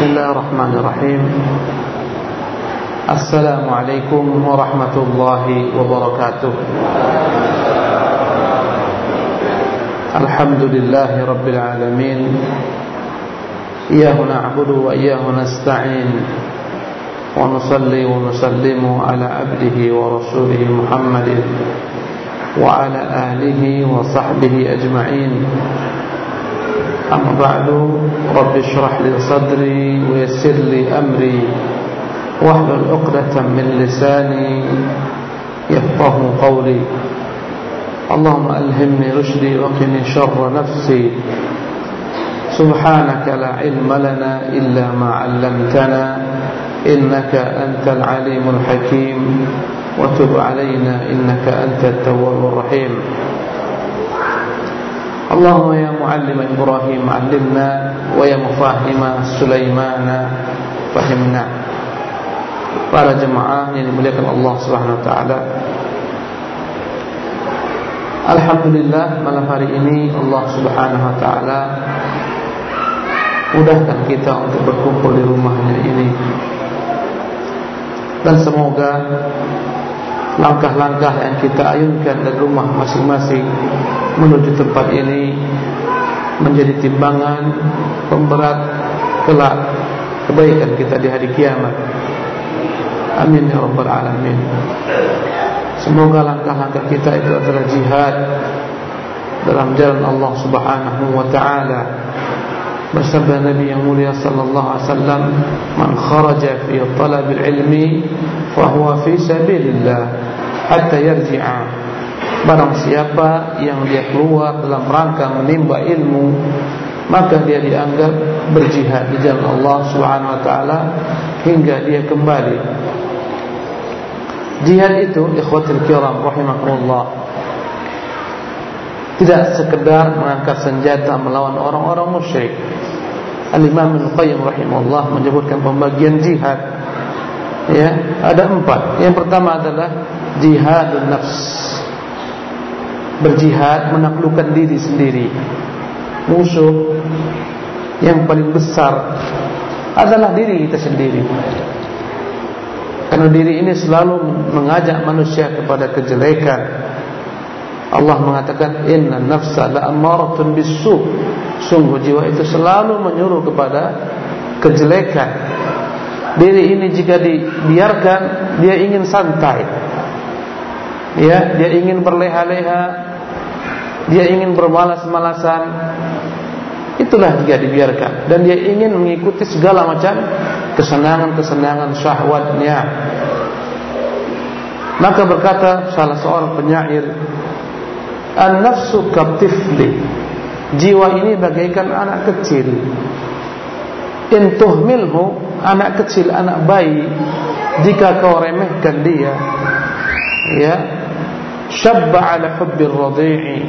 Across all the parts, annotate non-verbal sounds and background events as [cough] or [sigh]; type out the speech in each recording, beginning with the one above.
بسم الله الرحمن الرحيم. السلام عليكم ورحمة الله وبركاته. الحمد لله رب العالمين. إياه نعبد وإياه نستعين. ونصلي ونسلم على عبده ورسوله محمد وعلى آله وصحبه أجمعين. أما بعد رب اشرح لي صدري ويسر لي أمري. واحلل عقدة من لساني يفقه قولي. اللهم ألهمني رشدي وقني شر نفسي. سبحانك لا علم لنا إلا ما علمتنا إنك أنت العليم الحكيم. وتب علينا إنك أنت التواب الرحيم. اللهم يا معلم إبراهيم علمنا ويا مفاهم سليمان فهمنا para jemaah yang dimuliakan Allah Subhanahu wa taala. Alhamdulillah malam hari ini Allah Subhanahu wa taala mudahkan kita untuk berkumpul di rumahnya ini. Dan semoga langkah-langkah yang kita ayunkan dari rumah masing-masing menuju tempat ini menjadi timbangan pemberat kelak kebaikan kita di hari kiamat. Amin ya rabbal alamin. Semoga langkah-langkah kita itu adalah jihad dalam jalan Allah Subhanahu wa taala. Bersabda Nabi yang mulia sallallahu alaihi wasallam, "Man kharaja fi talab al-ilmi fa huwa fi sabilillah hatta yarji'a." Barang siapa yang dia keluar dalam rangka menimba ilmu, maka dia dianggap berjihad di jalan Allah Subhanahu wa taala hingga dia kembali. Jihad itu ikhwatul kiram rahimakumullah tidak sekedar mengangkat senjata melawan orang-orang musyrik. Al-Imam Al-Qayyim rahimahullah menyebutkan pembagian jihad. Ya, ada empat. Yang pertama adalah jihadun nafs. Berjihad menaklukkan diri sendiri. Musuh yang paling besar adalah diri kita sendiri. Karena diri ini selalu mengajak manusia kepada kejelekan. Allah mengatakan inna nafsa la'amaratun bisu. Sungguh jiwa itu selalu menyuruh kepada kejelekan. Diri ini jika dibiarkan dia ingin santai. Ya, dia ingin berleha-leha. Dia ingin bermalas-malasan. Itulah jika dibiarkan dan dia ingin mengikuti segala macam kesenangan-kesenangan syahwatnya. Maka berkata salah seorang penyair An-nafsu katifli Jiwa ini bagaikan anak kecil. In tuhmilhu Anak kecil, anak bayi Jika kau remehkan dia Ya Syabba ala hubbir radhi'i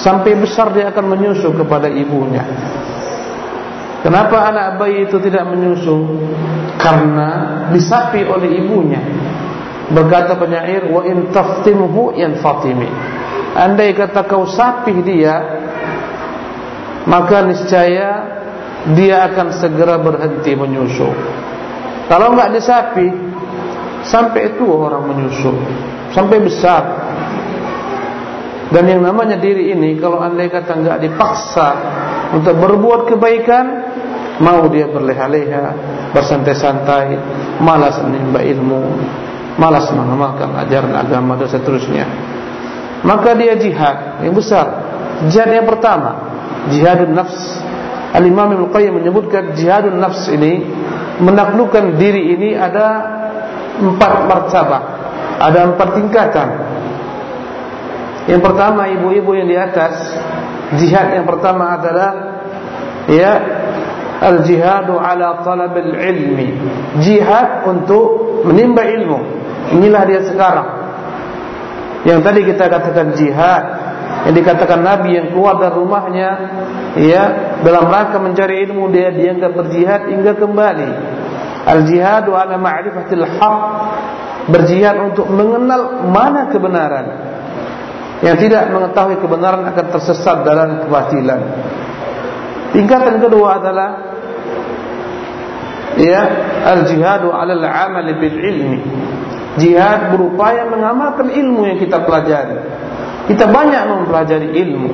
Sampai besar dia akan menyusu kepada ibunya. Kenapa anak bayi itu tidak menyusu? Karena disapi oleh ibunya. Berkata penyair Wa in taftimhu yan fatimi. Andai kata kau sapih dia Maka niscaya Dia akan segera berhenti menyusu Kalau enggak disapih Sampai itu orang menyusu Sampai besar. Dan yang namanya diri ini Kalau andai kata enggak dipaksa Untuk berbuat kebaikan Mau dia berleha-leha Bersantai-santai Malas menimba ilmu Malas mengamalkan ajaran agama dan seterusnya. Maka dia jihad yang besar. Jihad yang pertama, jihadun nafs. Al-Imam Ibnu Qayyim menyebutkan jihadun nafs ini menaklukkan diri ini ada empat martabat, ada empat tingkatan. Yang pertama ibu-ibu yang di atas, jihad yang pertama adalah ya al-jihadu ala talab al-ilmi. Jihad untuk menimba ilmu. Inilah dia sekarang. Yang tadi kita katakan jihad Yang dikatakan Nabi yang keluar dari rumahnya ya Dalam rangka mencari ilmu dia dianggap berjihad hingga kembali Al-jihadu ala ma'rifatil haq Berjihad untuk mengenal mana kebenaran Yang tidak mengetahui kebenaran akan tersesat dalam kebatilan Tingkatan kedua adalah ya al-jihadu 'ala al-'amal bil ilmi. Jihad berupaya mengamalkan ilmu yang kita pelajari. Kita banyak mempelajari ilmu.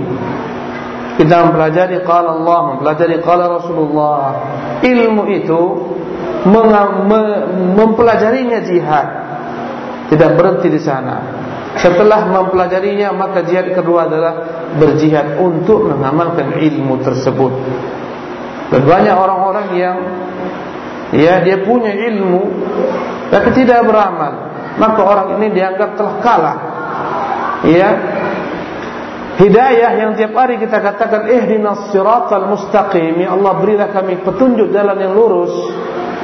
Kita mempelajari qala Allah, mempelajari qala Rasulullah. Ilmu itu mempelajarinya jihad. Tidak berhenti di sana. Setelah mempelajarinya maka jihad kedua adalah berjihad untuk mengamalkan ilmu tersebut. Dan banyak orang-orang yang ya dia punya ilmu tapi tidak beramal, maka orang ini dianggap telah kalah. Ya. Hidayah yang tiap hari kita katakan ihdinas siratal mustaqim, ya Allah berilah kami petunjuk jalan yang lurus.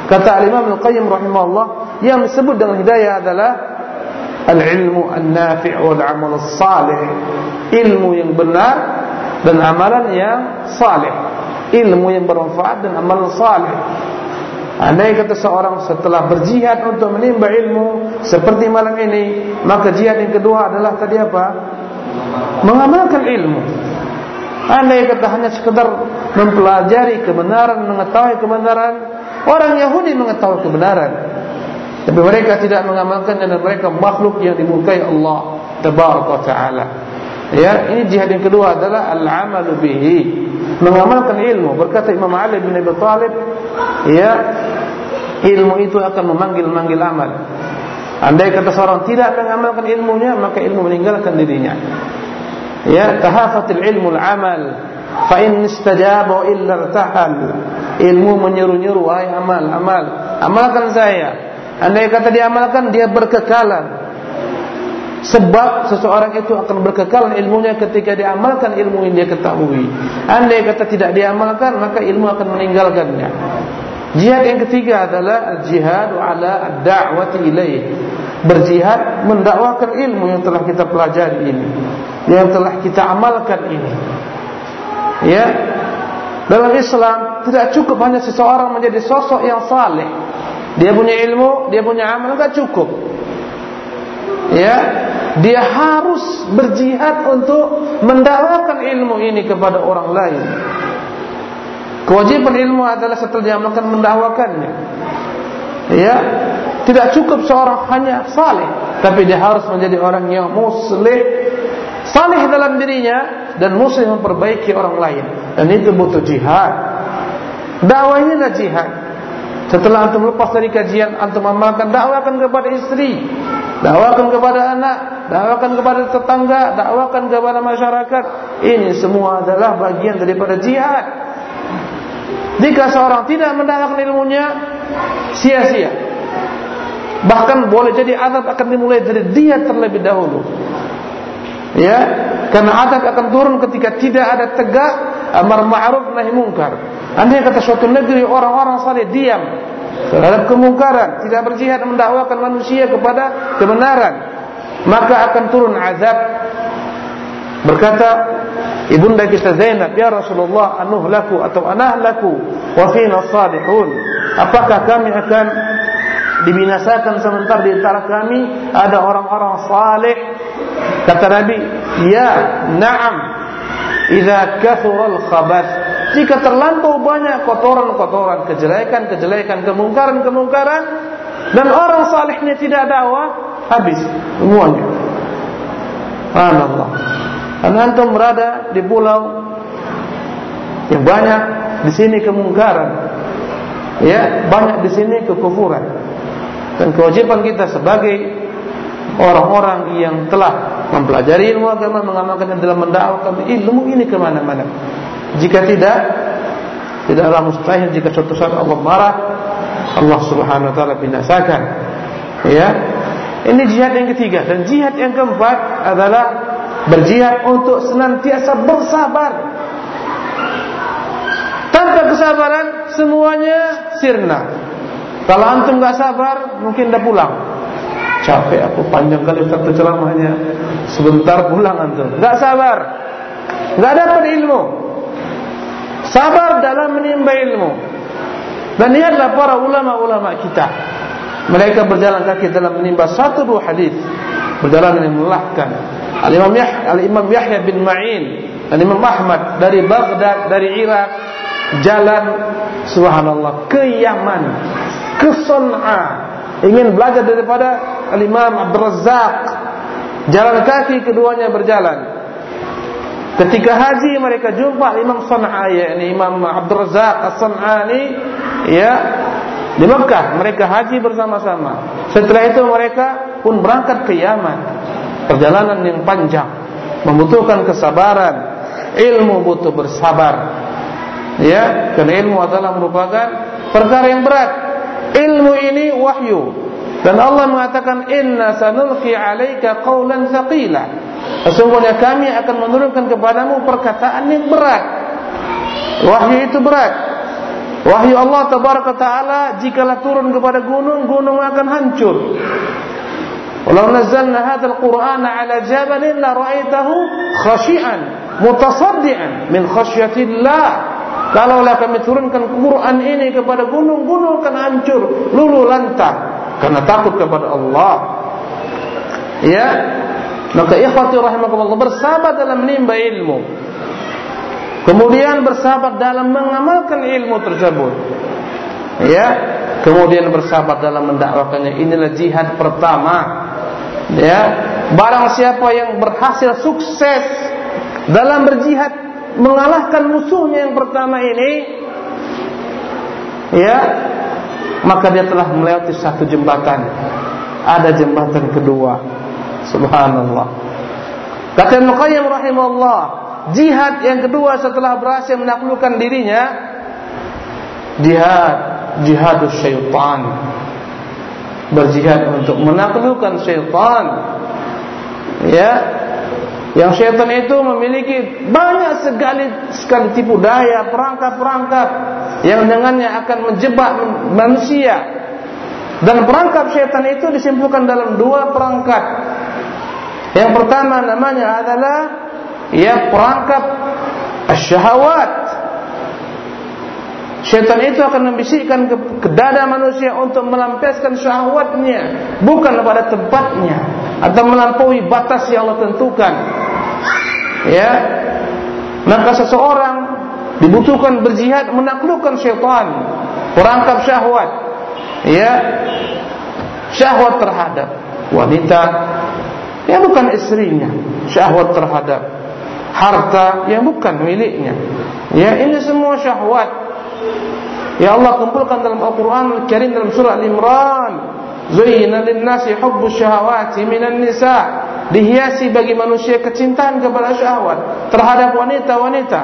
Kata Imam Al-Qayyim rahimahullah, yang disebut dengan hidayah adalah al-ilmu an-nafi' wal 'amal salih. Ilmu yang benar dan amalan yang saleh. Ilmu yang bermanfaat dan amalan saleh. Andai kata seorang setelah berjihad untuk menimba ilmu seperti malam ini, maka jihad yang kedua adalah tadi apa? Mengamalkan ilmu. Andai kata hanya sekedar mempelajari kebenaran, mengetahui kebenaran, orang Yahudi mengetahui kebenaran. Tapi mereka tidak mengamalkan dan mereka makhluk yang dimurkai Allah Tabaraka Taala. Ya, ini jihad yang kedua adalah al-amalu bihi, mengamalkan ilmu. Berkata Imam Ali bin Abi Thalib, ya, ilmu itu akan memanggil-manggil amal. Andai kata seorang tidak mengamalkan ilmunya, maka ilmu meninggalkan dirinya. Ya, tahafatul ilmu al-amal, fa in istajaba illa irtahal. Ilmu menyeru-nyeru, "Hai amal, amal, amalkan saya." Andai kata diamalkan, dia berkekalan. Sebab seseorang itu akan berkekalan ilmunya ketika diamalkan ilmu yang dia ketahui. Andai kata tidak diamalkan, maka ilmu akan meninggalkannya. Jihad yang ketiga adalah jihad ala da'wati ilaih. Berjihad mendakwakan ilmu yang telah kita pelajari ini, yang telah kita amalkan ini. Ya. Dalam Islam tidak cukup hanya seseorang menjadi sosok yang saleh. Dia punya ilmu, dia punya amal enggak cukup. Ya, dia harus berjihad untuk mendakwakan ilmu ini kepada orang lain. Kewajiban ilmu adalah setelah diamalkan mendakwakannya. Ya, tidak cukup seorang hanya saleh, tapi dia harus menjadi orang yang muslih, saleh dalam dirinya dan muslih memperbaiki orang lain. Dan itu butuh jihad. Dakwah ini adalah jihad. Setelah antum lepas dari kajian, antum amalkan dakwakan kepada istri, dakwakan kepada anak, dakwakan kepada tetangga, dakwakan kepada masyarakat. Ini semua adalah bagian daripada jihad. Jika seorang tidak mendapatkan ilmunya, sia-sia. Bahkan boleh jadi adab akan dimulai dari dia terlebih dahulu. Ya, karena adab akan turun ketika tidak ada tegak amar ma'ruf nahi munkar. Andai kata suatu negeri orang-orang saleh diam terhadap kemungkaran, tidak berjihad mendakwakan manusia kepada kebenaran, maka akan turun azab. Berkata Ibunda kita Zainab, "Ya Rasulullah, anuhlaku atau anahlaku wa fina salihun?" Apakah kami akan dibinasakan sementara di antara kami ada orang-orang saleh? Kata Nabi, "Ya, na'am. Idza kathura al-khabath." Jika terlampau banyak kotoran-kotoran, kejelekan-kejelekan, kemungkaran-kemungkaran dan orang salehnya tidak dakwah, habis semuanya. Subhanallah. Dan antum berada di pulau yang banyak di sini kemungkaran, ya banyak di sini kekufuran. Dan kewajiban kita sebagai orang-orang yang telah mempelajari ilmu agama, mengamalkan dalam mendakwakan ilmu ini ke mana-mana. Jika tidak, tidaklah mustahil jika suatu saat Allah marah, Allah Subhanahu Wa Taala binasakan. Ya, ini jihad yang ketiga dan jihad yang keempat adalah Berjihad untuk senantiasa bersabar. Tanpa kesabaran Semuanya sirna. Kalau antum gak sabar Mungkin dah pulang. Capek aku panjang kali satu ceramahnya Sebentar pulang antum. Gak sabar. Gak dapat ilmu. Sabar dalam menimba ilmu. Dan lihatlah para ulama-ulama kita. Mereka berjalan kaki dalam menimba Satu dua hadis. Berjalan yang melahkan Al-Imam Yahya, Al-Imam Yahya bin Ma'in, Al-Imam Ahmad dari Baghdad, dari Irak jalan subhanallah ke Yaman, ke Son'a, ingin belajar daripada Al-Imam Abdul. Jalan kaki keduanya berjalan. Ketika haji mereka jumpa Imam Son'a yakni Imam Abdul Razak As-Son'ani ya di Mekah mereka haji bersama-sama. Setelah itu mereka pun berangkat ke Yaman. Perjalanan yang panjang membutuhkan kesabaran, ilmu butuh bersabar. Ya, karena ilmu adalah merupakan perkara yang berat. Ilmu ini wahyu. Dan Allah mengatakan inna sanulqi 'alaika qawlan thaqila. Sesungguhnya kami akan menurunkan kepadamu perkataan yang berat. Wahyu itu berat. Wahyu Allah tabaraka taala jikalau turun kepada gunung, gunung akan hancur. Walau nazzalna hadzal Qur'ana 'ala jabalin la ra'aitahu khashi'an mutasaddian min khasyatillah. Kalaulah kami turunkan Quran ini kepada gunung, gunung akan hancur, lulu lantah karena takut kepada Allah. Ya, Maka ikhwati rahimakumullah bersahabat dalam menimba ilmu. Kemudian bersahabat dalam mengamalkan ilmu tersebut. Ya, kemudian bersahabat dalam mendakwakannya. Inilah jihad pertama. Ya, barang siapa yang berhasil sukses dalam berjihad mengalahkan musuhnya yang pertama ini, ya, maka dia telah melewati satu jembatan. Ada jembatan kedua. Subhanallah. Kata Ibn Qayyim rahimahullah, jihad yang kedua setelah berhasil menaklukkan dirinya, jihad, jihadus syaitan. Berjihad untuk menaklukkan syaitan. Ya. Yang syaitan itu memiliki banyak sekali sekali tipu daya, perangkap-perangkap yang dengannya akan menjebak manusia. Dan perangkap syaitan itu disimpulkan dalam dua perangkat. Yang pertama namanya adalah ya perangkap syahwat. Syaitan itu akan membisikkan ke, ke dada manusia untuk melampiaskan syahwatnya bukan pada tempatnya atau melampaui batas yang Allah tentukan. Ya. Maka seseorang dibutuhkan berjihad menaklukkan syaitan, perangkap syahwat. Ya. Syahwat terhadap wanita, yang bukan istrinya syahwat terhadap harta yang bukan miliknya ya ini semua syahwat ya Allah kumpulkan dalam Al-Quran Al-Karim dalam surah Al-Imran. Zayyina linnasi hubbu syahawati minan nisa. Dihiasi bagi manusia kecintaan kepada syahwat terhadap wanita-wanita.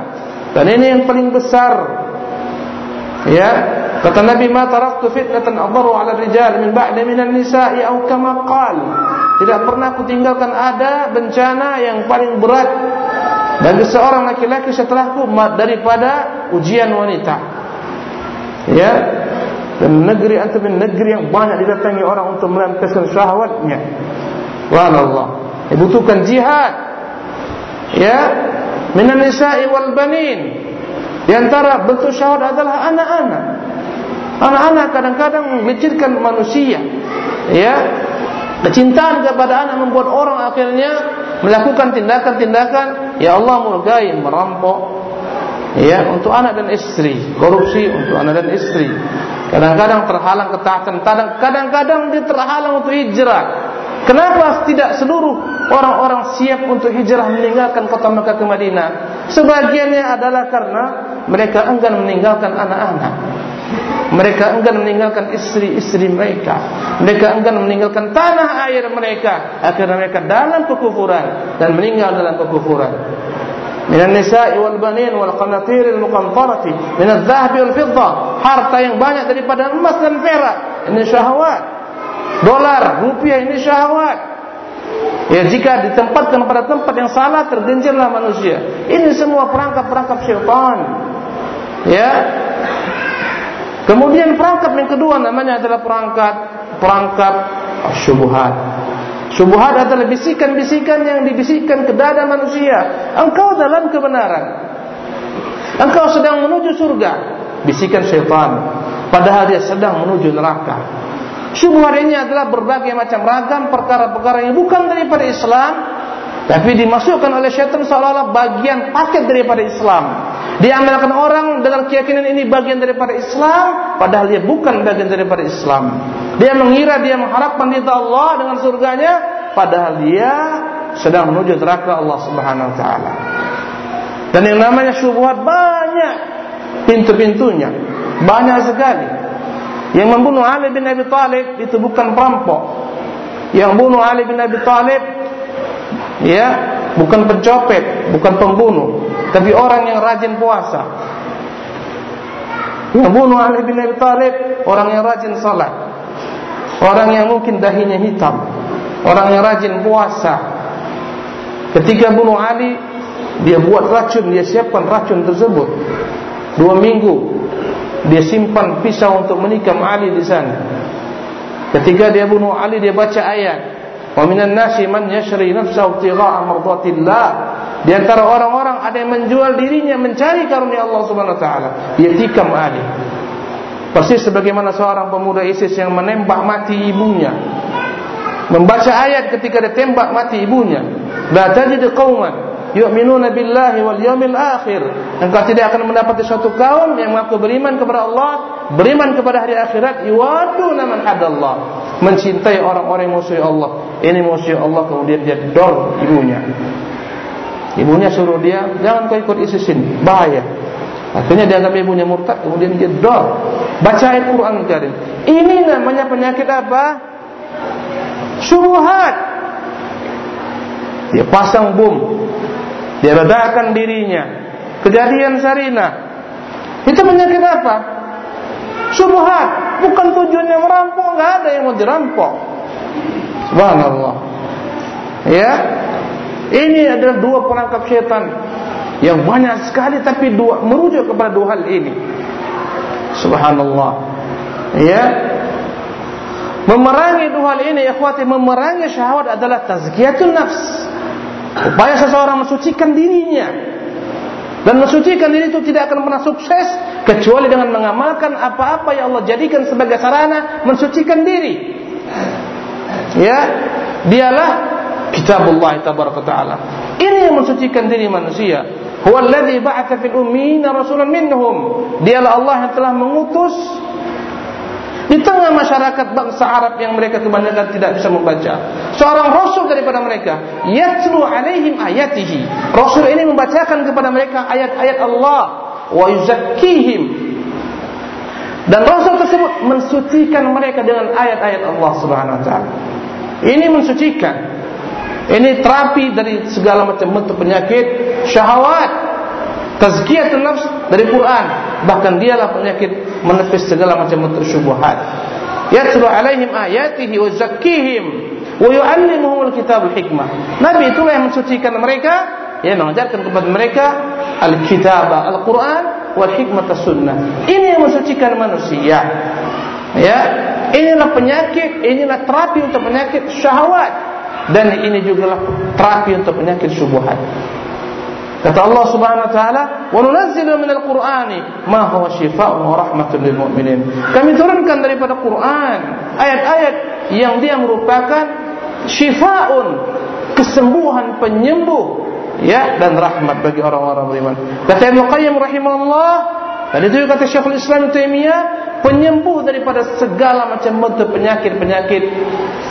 Dan ini yang paling besar. Ya kata Nabi ma taraktu fitnatan adharu ala rijal min ba'da minan nisa'i au kama qala tidak pernah kutinggalkan ada bencana yang paling berat bagi seorang laki-laki setelahku daripada ujian wanita. Ya. Dan negeri antum negeri yang banyak didatangi orang untuk melampiaskan syahwatnya. Wallah. Dibutuhkan jihad. Ya. Minan nisa'i wal banin. Di antara bentuk syahwat adalah anak-anak. Anak-anak kadang-kadang melecehkan manusia. Ya, Kecintaan kepada anak membuat orang akhirnya melakukan tindakan-tindakan ya Allah murgai merampok ya untuk anak dan istri, korupsi untuk anak dan istri. Kadang-kadang terhalang ketaatan, kadang-kadang dia terhalang untuk hijrah. Kenapa tidak seluruh orang-orang siap untuk hijrah meninggalkan kota Mekah ke Madinah? Sebagiannya adalah karena mereka enggan meninggalkan anak-anak. Mereka enggan meninggalkan istri-istri mereka. Mereka enggan meninggalkan tanah air mereka. Akhirnya mereka dalam kekufuran dan meninggal dalam kekufuran. Minan nisa'i wal banin wal qanatir al muqantarati min adh-dhahab. Harta yang banyak daripada emas dan perak. Ini syahwat. Dolar, rupiah ini syahwat. Ya jika ditempatkan pada tempat yang salah tergenjarlah manusia. Ini semua perangkap-perangkap syaitan. Ya, Kemudian perangkap yang kedua namanya adalah perangkat perangkap syubhat. Syubhat adalah bisikan-bisikan yang dibisikkan ke dada manusia. Engkau dalam kebenaran. Engkau sedang menuju surga. Bisikan syaitan. Padahal dia sedang menuju neraka. Syubhat ini adalah berbagai macam ragam perkara-perkara yang bukan daripada Islam. Tapi dimasukkan oleh syaitan seolah-olah bagian paket daripada Islam. Diamalkan orang dengan keyakinan ini bagian daripada Islam, padahal dia bukan bagian daripada Islam. Dia mengira dia mengharapkan ridha Allah dengan surganya, padahal dia sedang menuju neraka Allah Subhanahu wa taala. Dan yang namanya syubhat banyak pintu-pintunya, banyak sekali. Yang membunuh Ali bin Abi Thalib itu bukan perampok. Yang bunuh Ali bin Abi Thalib ya, bukan pencopet, bukan pembunuh, tapi orang yang rajin puasa. Yang bunuh Ali bin Abi Thalib orang yang rajin salat. Orang yang mungkin dahinya hitam. Orang yang rajin puasa. Ketika bunuh Ali, dia buat racun, dia siapkan racun tersebut. Dua minggu dia simpan pisau untuk menikam Ali di sana. Ketika dia bunuh Ali, dia baca ayat. Wa minan nasi man yashri nafsahu tigha'a mardatillah. Di antara orang-orang ada yang menjual dirinya mencari karunia Allah Subhanahu wa taala. Dia tikam Ali. Persis sebagaimana seorang pemuda ISIS yang menembak mati ibunya. Membaca ayat ketika dia tembak mati ibunya. La tajidu qauman yu'minuna billahi wal yawmil akhir. Engkau tidak akan mendapati suatu kaum yang mengaku beriman kepada Allah, beriman kepada hari akhirat, yuwaduna man hadallah. Mencintai orang-orang musuh Allah. Ini musuh Allah kemudian dia dor ibunya. Ibunya suruh dia, jangan kau ikut ISIS ini, bahaya. Akhirnya dia anggap ibunya murtad, kemudian dia dor. Baca ayat Quran Karim. Ini namanya penyakit apa? Syubhat. Dia pasang bom. Dia ledakan dirinya. Kejadian Sarina. Itu penyakit apa? Syubhat. Bukan tujuannya merampok, enggak ada yang mau dirampok. Subhanallah. Ya, ini adalah dua perangkap syaitan yang banyak sekali tapi dua merujuk kepada dua hal ini. Subhanallah. Ya. Memerangi dua hal ini, ikhwati, memerangi syahwat adalah tazkiyatun nafs. Upaya seseorang mensucikan dirinya. Dan mensucikan diri itu tidak akan pernah sukses kecuali dengan mengamalkan apa-apa yang Allah jadikan sebagai sarana mensucikan diri. Ya, dialah kitabullah tabaraka taala. Ini yang mensucikan diri manusia. Huwa alladhi ba'atha fil ummiyina rasulan minhum. Dialah Allah yang telah mengutus di tengah masyarakat bangsa Arab yang mereka kebanyakan tidak bisa membaca. Seorang rasul daripada mereka, yatlu alaihim ayatihi. Rasul ini membacakan kepada mereka ayat-ayat Allah wa yuzakkihim. Dan rasul tersebut mensucikan mereka dengan ayat-ayat Allah Subhanahu wa taala. Ini mensucikan. Ini terapi dari segala macam bentuk penyakit syahwat. Tazkiyatun nafs dari Quran. Bahkan dialah penyakit menepis segala macam bentuk syubhat. Yatlu alaihim ayatihi wa zakkihim wa yu'allimuhum al-kitab al-hikmah. Nabi itulah yang mensucikan mereka, yang mengajarkan kepada mereka al-kitab al-Quran wal hikmah sunnah. Ini yang mensucikan manusia. Ya, inilah penyakit, inilah terapi untuk penyakit syahwat dan ini juga terapi untuk penyakit syubhat. Kata Allah Subhanahu wa taala, "Wa nunazzilu minal Qur'ani ma huwa shifaa'un wa rahmatun lil mu'minin." Kami turunkan daripada Quran ayat-ayat yang dia merupakan shifaa'un, kesembuhan penyembuh ya dan rahmat bagi orang-orang beriman. Kata Ibnu Qayyim rahimahullah, dan itu kata Syekhul Islam Taimiyah, penyembuh daripada segala macam bentuk penyakit-penyakit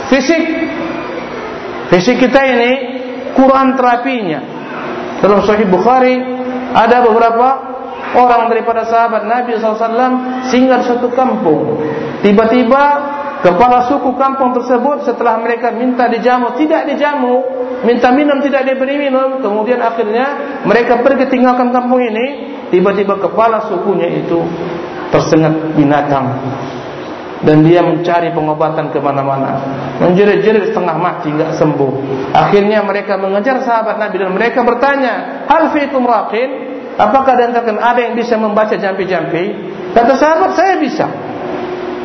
fisik Fisik kita ini Quran terapinya. Dalam Sahih Bukhari ada beberapa orang daripada sahabat Nabi SAW singgah di suatu kampung. Tiba-tiba kepala suku kampung tersebut setelah mereka minta dijamu tidak dijamu, minta minum tidak diberi minum, kemudian akhirnya mereka pergi tinggalkan kampung ini. Tiba-tiba kepala sukunya itu tersengat binatang dan dia mencari pengobatan ke mana-mana. Menjerit-jerit setengah mati enggak sembuh. Akhirnya mereka mengejar sahabat Nabi dan mereka bertanya, "Hal fiikum raqin?" Apakah dan ada yang bisa membaca jampi-jampi? Kata sahabat, "Saya bisa."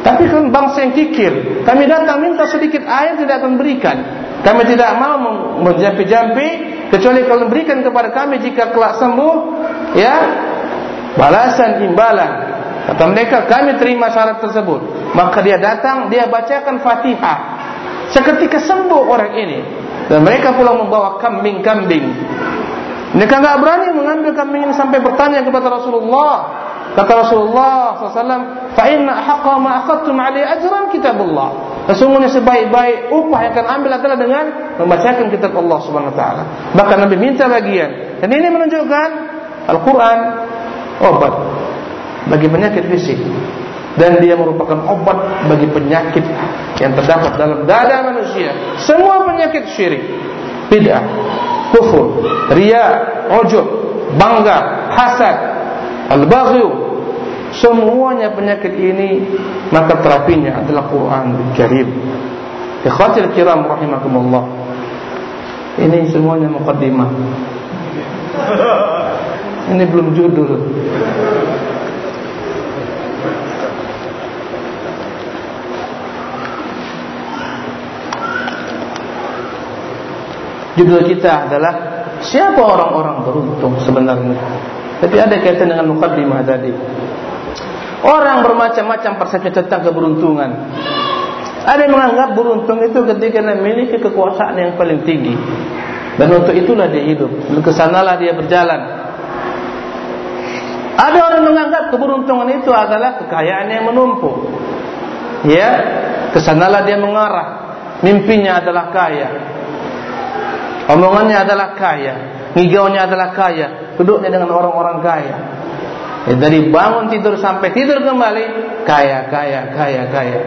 Tapi kan bangsa yang kikir. Kami datang minta sedikit air tidak akan berikan. Kami tidak mau menjampi-jampi kecuali kalau berikan kepada kami jika kelak sembuh, ya balasan imbalan. Kata mereka, kami terima syarat tersebut. Maka dia datang, dia bacakan Fatihah. Seketika sembuh orang ini. Dan mereka pulang membawa kambing-kambing. Mereka enggak berani mengambil kambing ini sampai bertanya kepada Rasulullah. Kata Rasulullah SAW, "Fa inna haqqa ma akhadtum 'alaihi ajran kitabullah." Sesungguhnya sebaik-baik upah yang akan ambil adalah dengan membacakan kitab Allah taala. Bahkan Nabi minta bagian. Dan ini menunjukkan Al-Qur'an obat bagi penyakit fisik dan dia merupakan obat bagi penyakit yang terdapat dalam dada manusia. Semua penyakit syirik, bid'ah, kufur, riya, ujub, bangga, hasad, al-baghyu, semuanya penyakit ini maka terapinya adalah Quran Karim. Ikhwatul kiram rahimakumullah. Ini semuanya mukaddimah. Ini belum judul. Judul kita adalah Siapa orang-orang beruntung sebenarnya. Tapi ada kaitan dengan mukaddimah tadi. Orang bermacam-macam persepsi tentang keberuntungan. Ada yang menganggap beruntung itu ketika memiliki kekuasaan yang paling tinggi. Dan untuk itulah dia hidup. Ke sanalah dia berjalan. Ada orang menganggap keberuntungan itu adalah kekayaan yang menumpuk. Ya, ke sanalah dia mengarah. Mimpinya adalah kaya Omongannya adalah kaya. Ngigaunya adalah kaya. Duduknya dengan orang-orang kaya. Ya, Dari bangun tidur sampai tidur kembali Kaya, kaya, kaya, kaya.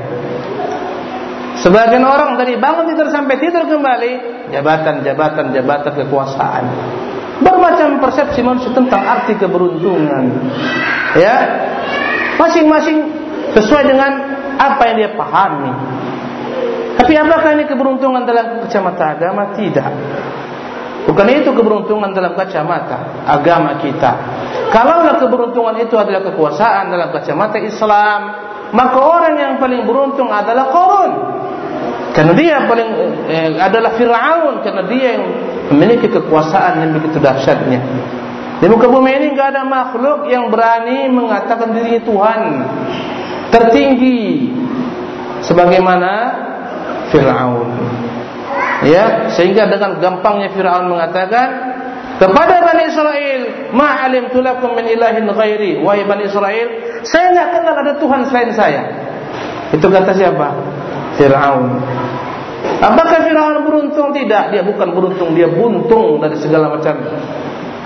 Sebagian orang dari bangun tidur sampai tidur kembali Jabatan, jabatan, jabatan kekuasaan. Bermacam persepsi manusia tentang arti keberuntungan. Ya Masing-masing sesuai dengan apa yang dia pahami tapi apakah ini keberuntungan dalam kacamata agama? Tidak. Bukan itu keberuntungan dalam kacamata agama kita. Kalaulah keberuntungan itu adalah kekuasaan dalam kacamata Islam, maka orang yang paling beruntung adalah Qarun. Karena dia paling eh, adalah Fir'aun karena dia yang memiliki kekuasaan yang begitu dahsyatnya. Di muka bumi ini enggak ada makhluk yang berani mengatakan dirinya Tuhan tertinggi sebagaimana Fir'aun. Ya sehingga dengan gampangnya Fir'aun mengatakan kepada Bani Israel ma'alim tulakum min ilahin ghairi. Wahai Bani Israel saya tidak kenal ada Tuhan selain saya. Itu kata siapa? Fir'aun. Apakah Fir'aun beruntung? tidak, dia bukan beruntung dia buntung dari segala macam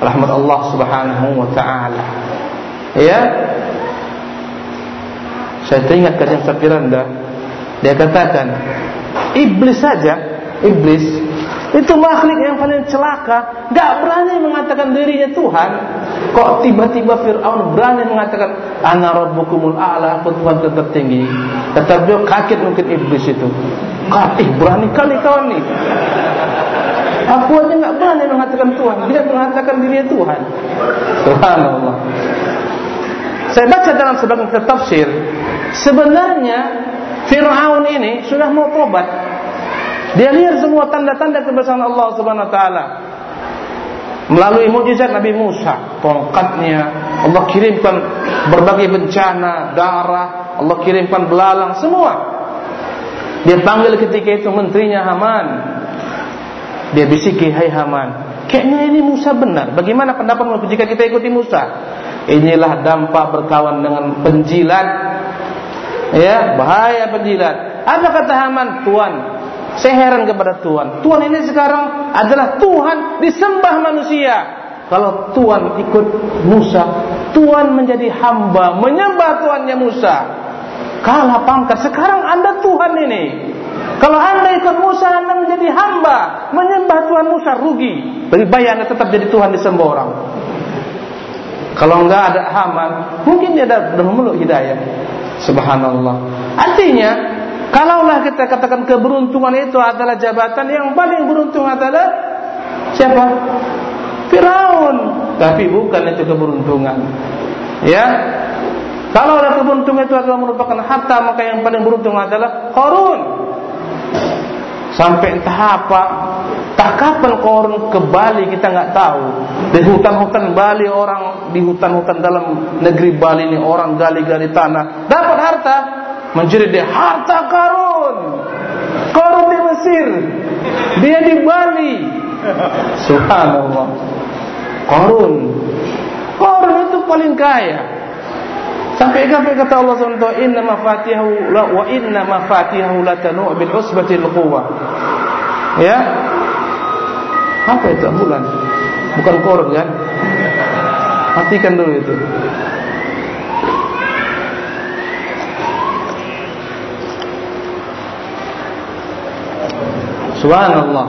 rahmat Allah subhanahu wa ta'ala. Ya. Saya teringat kajian Safiranda dia katakan Iblis saja, iblis itu makhluk yang paling celaka, enggak berani mengatakan dirinya Tuhan. Kok tiba-tiba Firaun berani mengatakan ana rabbukumul a'la, aku Tuhan tertinggi. Kata beliau kaget mungkin iblis itu. Kaget berani kali kawan ni. Aku aja berani mengatakan Tuhan, dia mengatakan dirinya Tuhan. Subhanallah. Saya baca dalam sebagian tafsir, sebenarnya Fir'aun ini sudah mau tobat. Dia lihat semua tanda-tanda kebesaran Allah Subhanahu wa taala. Melalui mukjizat Nabi Musa, tongkatnya, Allah kirimkan berbagai bencana, darah, Allah kirimkan belalang semua. Dia panggil ketika itu menterinya Haman. Dia bisiki, "Hai Haman, kayaknya ini Musa benar. Bagaimana pendapatmu jika kita ikuti Musa?" Inilah dampak berkawan dengan penjilat Ya, bahaya penjilat. Apa kata Haman? Tuan, saya heran kepada Tuan. Tuan ini sekarang adalah Tuhan disembah manusia. Kalau Tuan ikut Musa, Tuan menjadi hamba menyembah Tuannya Musa. Kalah pangkat. Sekarang anda Tuhan ini. Kalau anda ikut Musa, anda menjadi hamba menyembah Tuhan Musa rugi. Lebih baik anda tetap jadi Tuhan disembah orang. Kalau enggak ada Haman, mungkin dia ada bermeluk hidayah. Subhanallah. Artinya, kalaulah kita katakan keberuntungan itu adalah jabatan yang paling beruntung adalah siapa? Firaun. Tapi bukan itu keberuntungan. Ya. Kalaulah keberuntungan itu adalah merupakan harta, maka yang paling beruntung adalah Qarun. Sampai entah apa, tak kapan Qarun ke Bali kita enggak tahu. Di hutan-hutan Bali orang di hutan-hutan dalam negeri Bali ini orang gali-gali tanah dapat menjadi dia harta Qarun. Qarun di Mesir. Dia di Bali. [laughs] Subhanallah. Korun. Korun itu paling kaya. Sampai sampai kata Allah SWT, Inna mafatihahu la wa inna mafatihahu la tanu' bil usbati al quwwah. Ya. Apa itu bulan? Bukan korun kan? Matikan dulu itu. Subhanallah.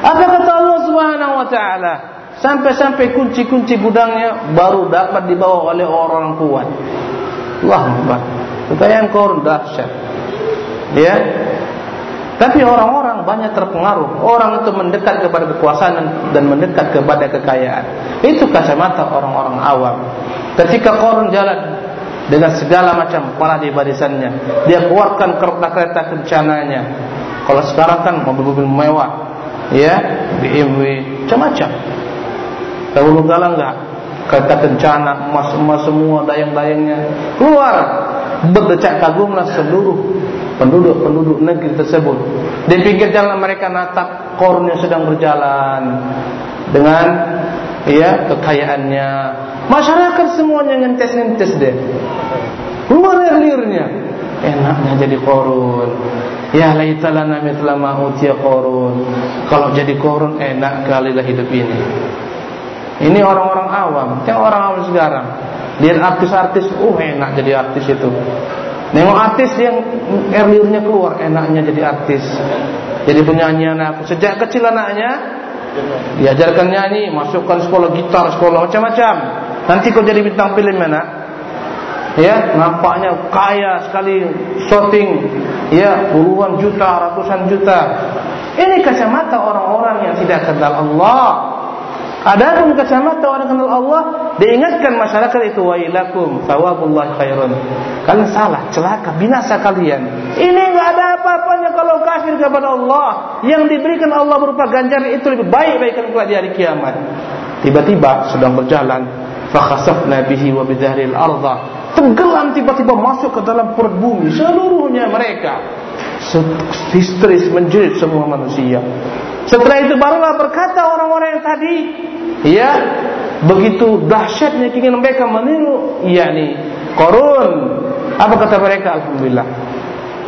Apa kata Allah Subhanahu wa taala? Sampai-sampai kunci-kunci gudangnya baru dapat dibawa oleh orang kuat. Allah Akbar. Kekayaan korun dahsyat. Ya. Tapi orang-orang banyak terpengaruh. Orang itu mendekat kepada kekuasaan dan mendekat kepada kekayaan. Itu kacamata orang-orang awam. Ketika korun jalan dengan segala macam kepala di barisannya, dia keluarkan kereta-kereta kencananya. Kalau sekarang kan mobil-mobil mewah, ya, BMW, macam-macam. Dahulu kala enggak, kereta kencana, emas-emas semua, dayang-dayangnya keluar. Berdecak kagumlah seluruh penduduk-penduduk negeri tersebut. Di pinggir jalan mereka natap korun yang sedang berjalan dengan ya kekayaannya. Masyarakat semuanya ngentes-ngentes deh. Keluar liurnya. Enaknya jadi korun. Ya laitalana mithla ma korun. Kalau jadi korun enak kali lah hidup ini. Ini orang-orang awam, yang orang awam sekarang. Lihat artis-artis, uh enak jadi artis itu. Nengok artis yang erliurnya keluar enaknya jadi artis. Jadi penyanyi anak sejak kecil anaknya diajarkan nyanyi, masukkan sekolah gitar, sekolah macam-macam. Nanti kau jadi bintang film mana? Ya, nampaknya kaya sekali shooting, ya puluhan juta, ratusan juta. Ini kacamata orang-orang yang tidak kenal Allah. Adapun kacamata orang kenal Allah diingatkan masyarakat itu wailakum thawabullah khairun. Kalian salah, celaka, binasa kalian. Ini enggak ada apa-apanya kalau kafir kepada Allah. Yang diberikan Allah berupa ganjaran itu lebih baik baikkan kelak di hari kiamat. Tiba-tiba sedang berjalan fa khasafna bihi wa bidhahril ardh. Tenggelam tiba-tiba masuk ke dalam perut bumi seluruhnya mereka. Histeris menjerit semua manusia. Setelah itu barulah berkata orang-orang yang tadi, ya, begitu dahsyatnya keinginan mereka meniru, yakni korun. Apa kata mereka? Alhamdulillah.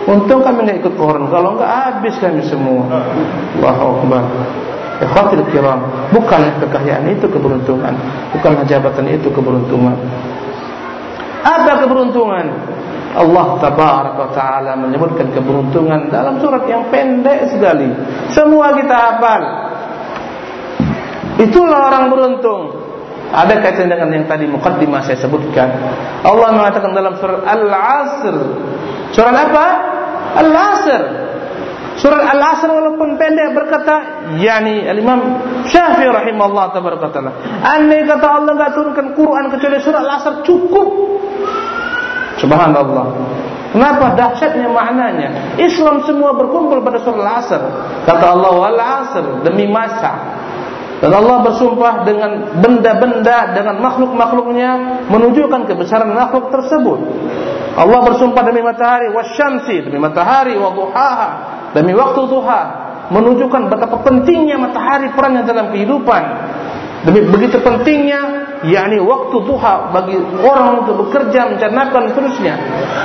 Untung kami tidak ikut korun. Kalau enggak habis kami semua. Allahu Akbar. Ikhwatul kiram, bukanlah kekayaan itu keberuntungan, bukanlah jabatan itu keberuntungan. Apa keberuntungan? Allah tabaraka taala menyebutkan keberuntungan dalam surat yang pendek sekali. Semua kita hafal. Itulah orang beruntung. Ada kaitan dengan yang tadi mukaddimah saya sebutkan. Allah mengatakan dalam surat Al-Asr. Surat apa? Al-Asr. Surat Al-Asr walaupun pendek berkata, yani Al-Imam Syafi'i rahimahullah tabaraka taala. Andai kata Allah enggak turunkan Quran kecuali surat Al-Asr cukup Subhanallah. Kenapa dahsyatnya maknanya? Islam semua berkumpul pada surah Al-Asr. Kata Allah wal asr demi masa. Dan Allah bersumpah dengan benda-benda dengan makhluk-makhluknya menunjukkan kebesaran makhluk tersebut. Allah bersumpah demi matahari wasyamsi demi matahari wa duhaha demi waktu duha menunjukkan betapa pentingnya matahari perannya dalam kehidupan. Demi begitu pentingnya yakni waktu duha bagi orang untuk bekerja mencernakan terusnya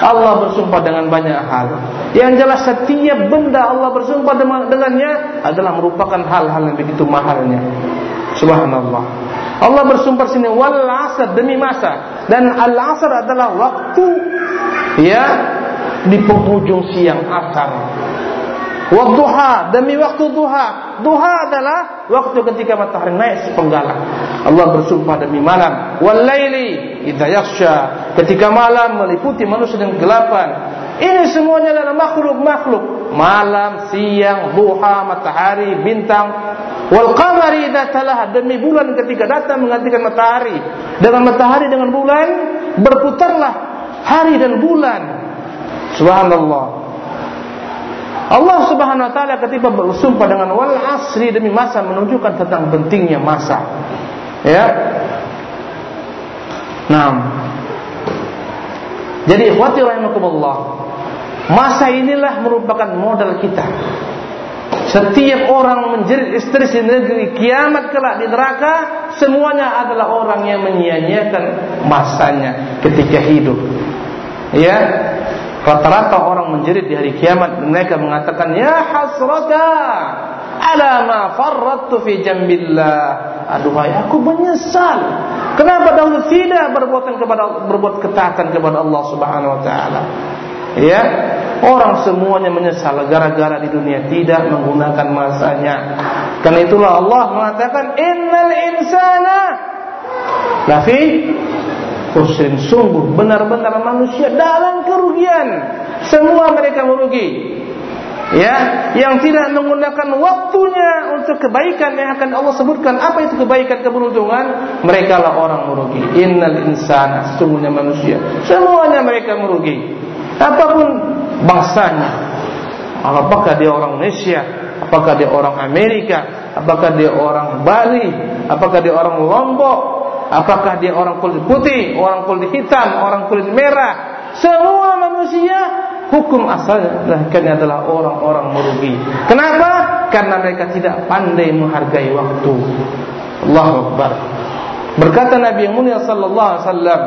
Allah bersumpah dengan banyak hal. Yang jelas setiap benda Allah bersumpah dengannya adalah merupakan hal-hal yang begitu mahalnya. Subhanallah. Allah bersumpah sini wal asr demi masa. Dan al asr adalah waktu ya di penghujung siang asar. Wadduha demi waktu duha. Duha adalah waktu ketika matahari naik sepenggalan. Allah bersumpah demi malam. Walaili idza ketika malam meliputi manusia dengan kegelapan. Ini semuanya adalah makhluk-makhluk. Malam, siang, duha, matahari, bintang. Wal qamari idza talaha demi bulan ketika datang menggantikan matahari. Dengan matahari dengan bulan berputarlah hari dan bulan. Subhanallah. Allah Subhanahu wa taala ketika bersumpah dengan wal asri demi masa menunjukkan tentang pentingnya masa. Ya. Naam. Jadi ikhwati rahimakumullah, masa inilah merupakan modal kita. Setiap orang menjerit istri di negeri kiamat kelak di neraka semuanya adalah orang yang menyia-nyiakan masanya ketika hidup. Ya, rata-rata orang menjerit di hari kiamat mereka mengatakan ya hasrata ala ma farrattu fi jambillah. Aduhai aku menyesal. Kenapa dahulu tidak berbuat kepada berbuat ketaatan kepada Allah Subhanahu wa taala? Ya orang semuanya menyesal gara-gara di dunia tidak menggunakan masanya. Karena itulah Allah mengatakan innal insana lafi khusrin. Sungguh benar-benar manusia dalam kerugian. Semua mereka merugi ya yang tidak menggunakan waktunya untuk kebaikan yang akan Allah sebutkan. Apa itu kebaikan keberuntungan? Mereka lah orang merugi. Innal insana sesungguhnya manusia. Semuanya mereka merugi. Apa pun bangsanya. Apakah dia orang Indonesia apakah dia orang Amerika? Apakah dia orang Bali? Apakah dia orang Lombok? Apakah dia orang kulit putih, orang kulit hitam, orang kulit merah? Semua manusia hukum asalnya adalah orang-orang merugi. Kenapa? Karena mereka tidak pandai menghargai waktu. Allahu Akbar. Berkata Nabi yang mulia sallallahu alaihi wasallam,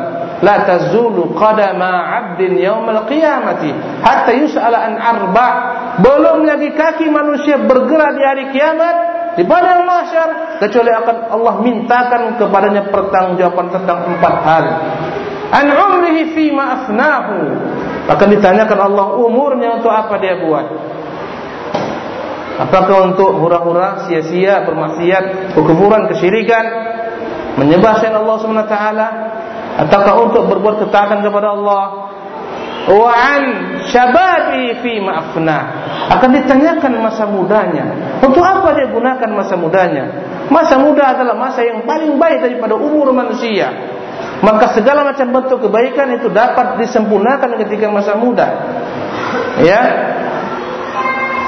"La tazulu qadama 'abdin yaumal qiyamati hatta yus'ala an arba'." Belum lagi kaki manusia bergerak di hari kiamat di padang mahsyar kecuali akan Allah mintakan kepadanya pertanggungjawaban tentang empat hal. An umrihi fi ma afnahu. Akan ditanyakan Allah umurnya untuk apa dia buat. Apakah untuk hura-hura, sia-sia, bermaksiat, kekufuran, kesyirikan, menyembah selain Allah Subhanahu wa taala? Ataukah untuk berbuat ketaatan kepada Allah? Wa an syababi fi ma'afna akan ditanyakan masa mudanya untuk apa dia gunakan masa mudanya? Masa muda adalah masa yang paling baik daripada umur manusia maka segala macam bentuk kebaikan itu dapat disempurnakan ketika masa muda ya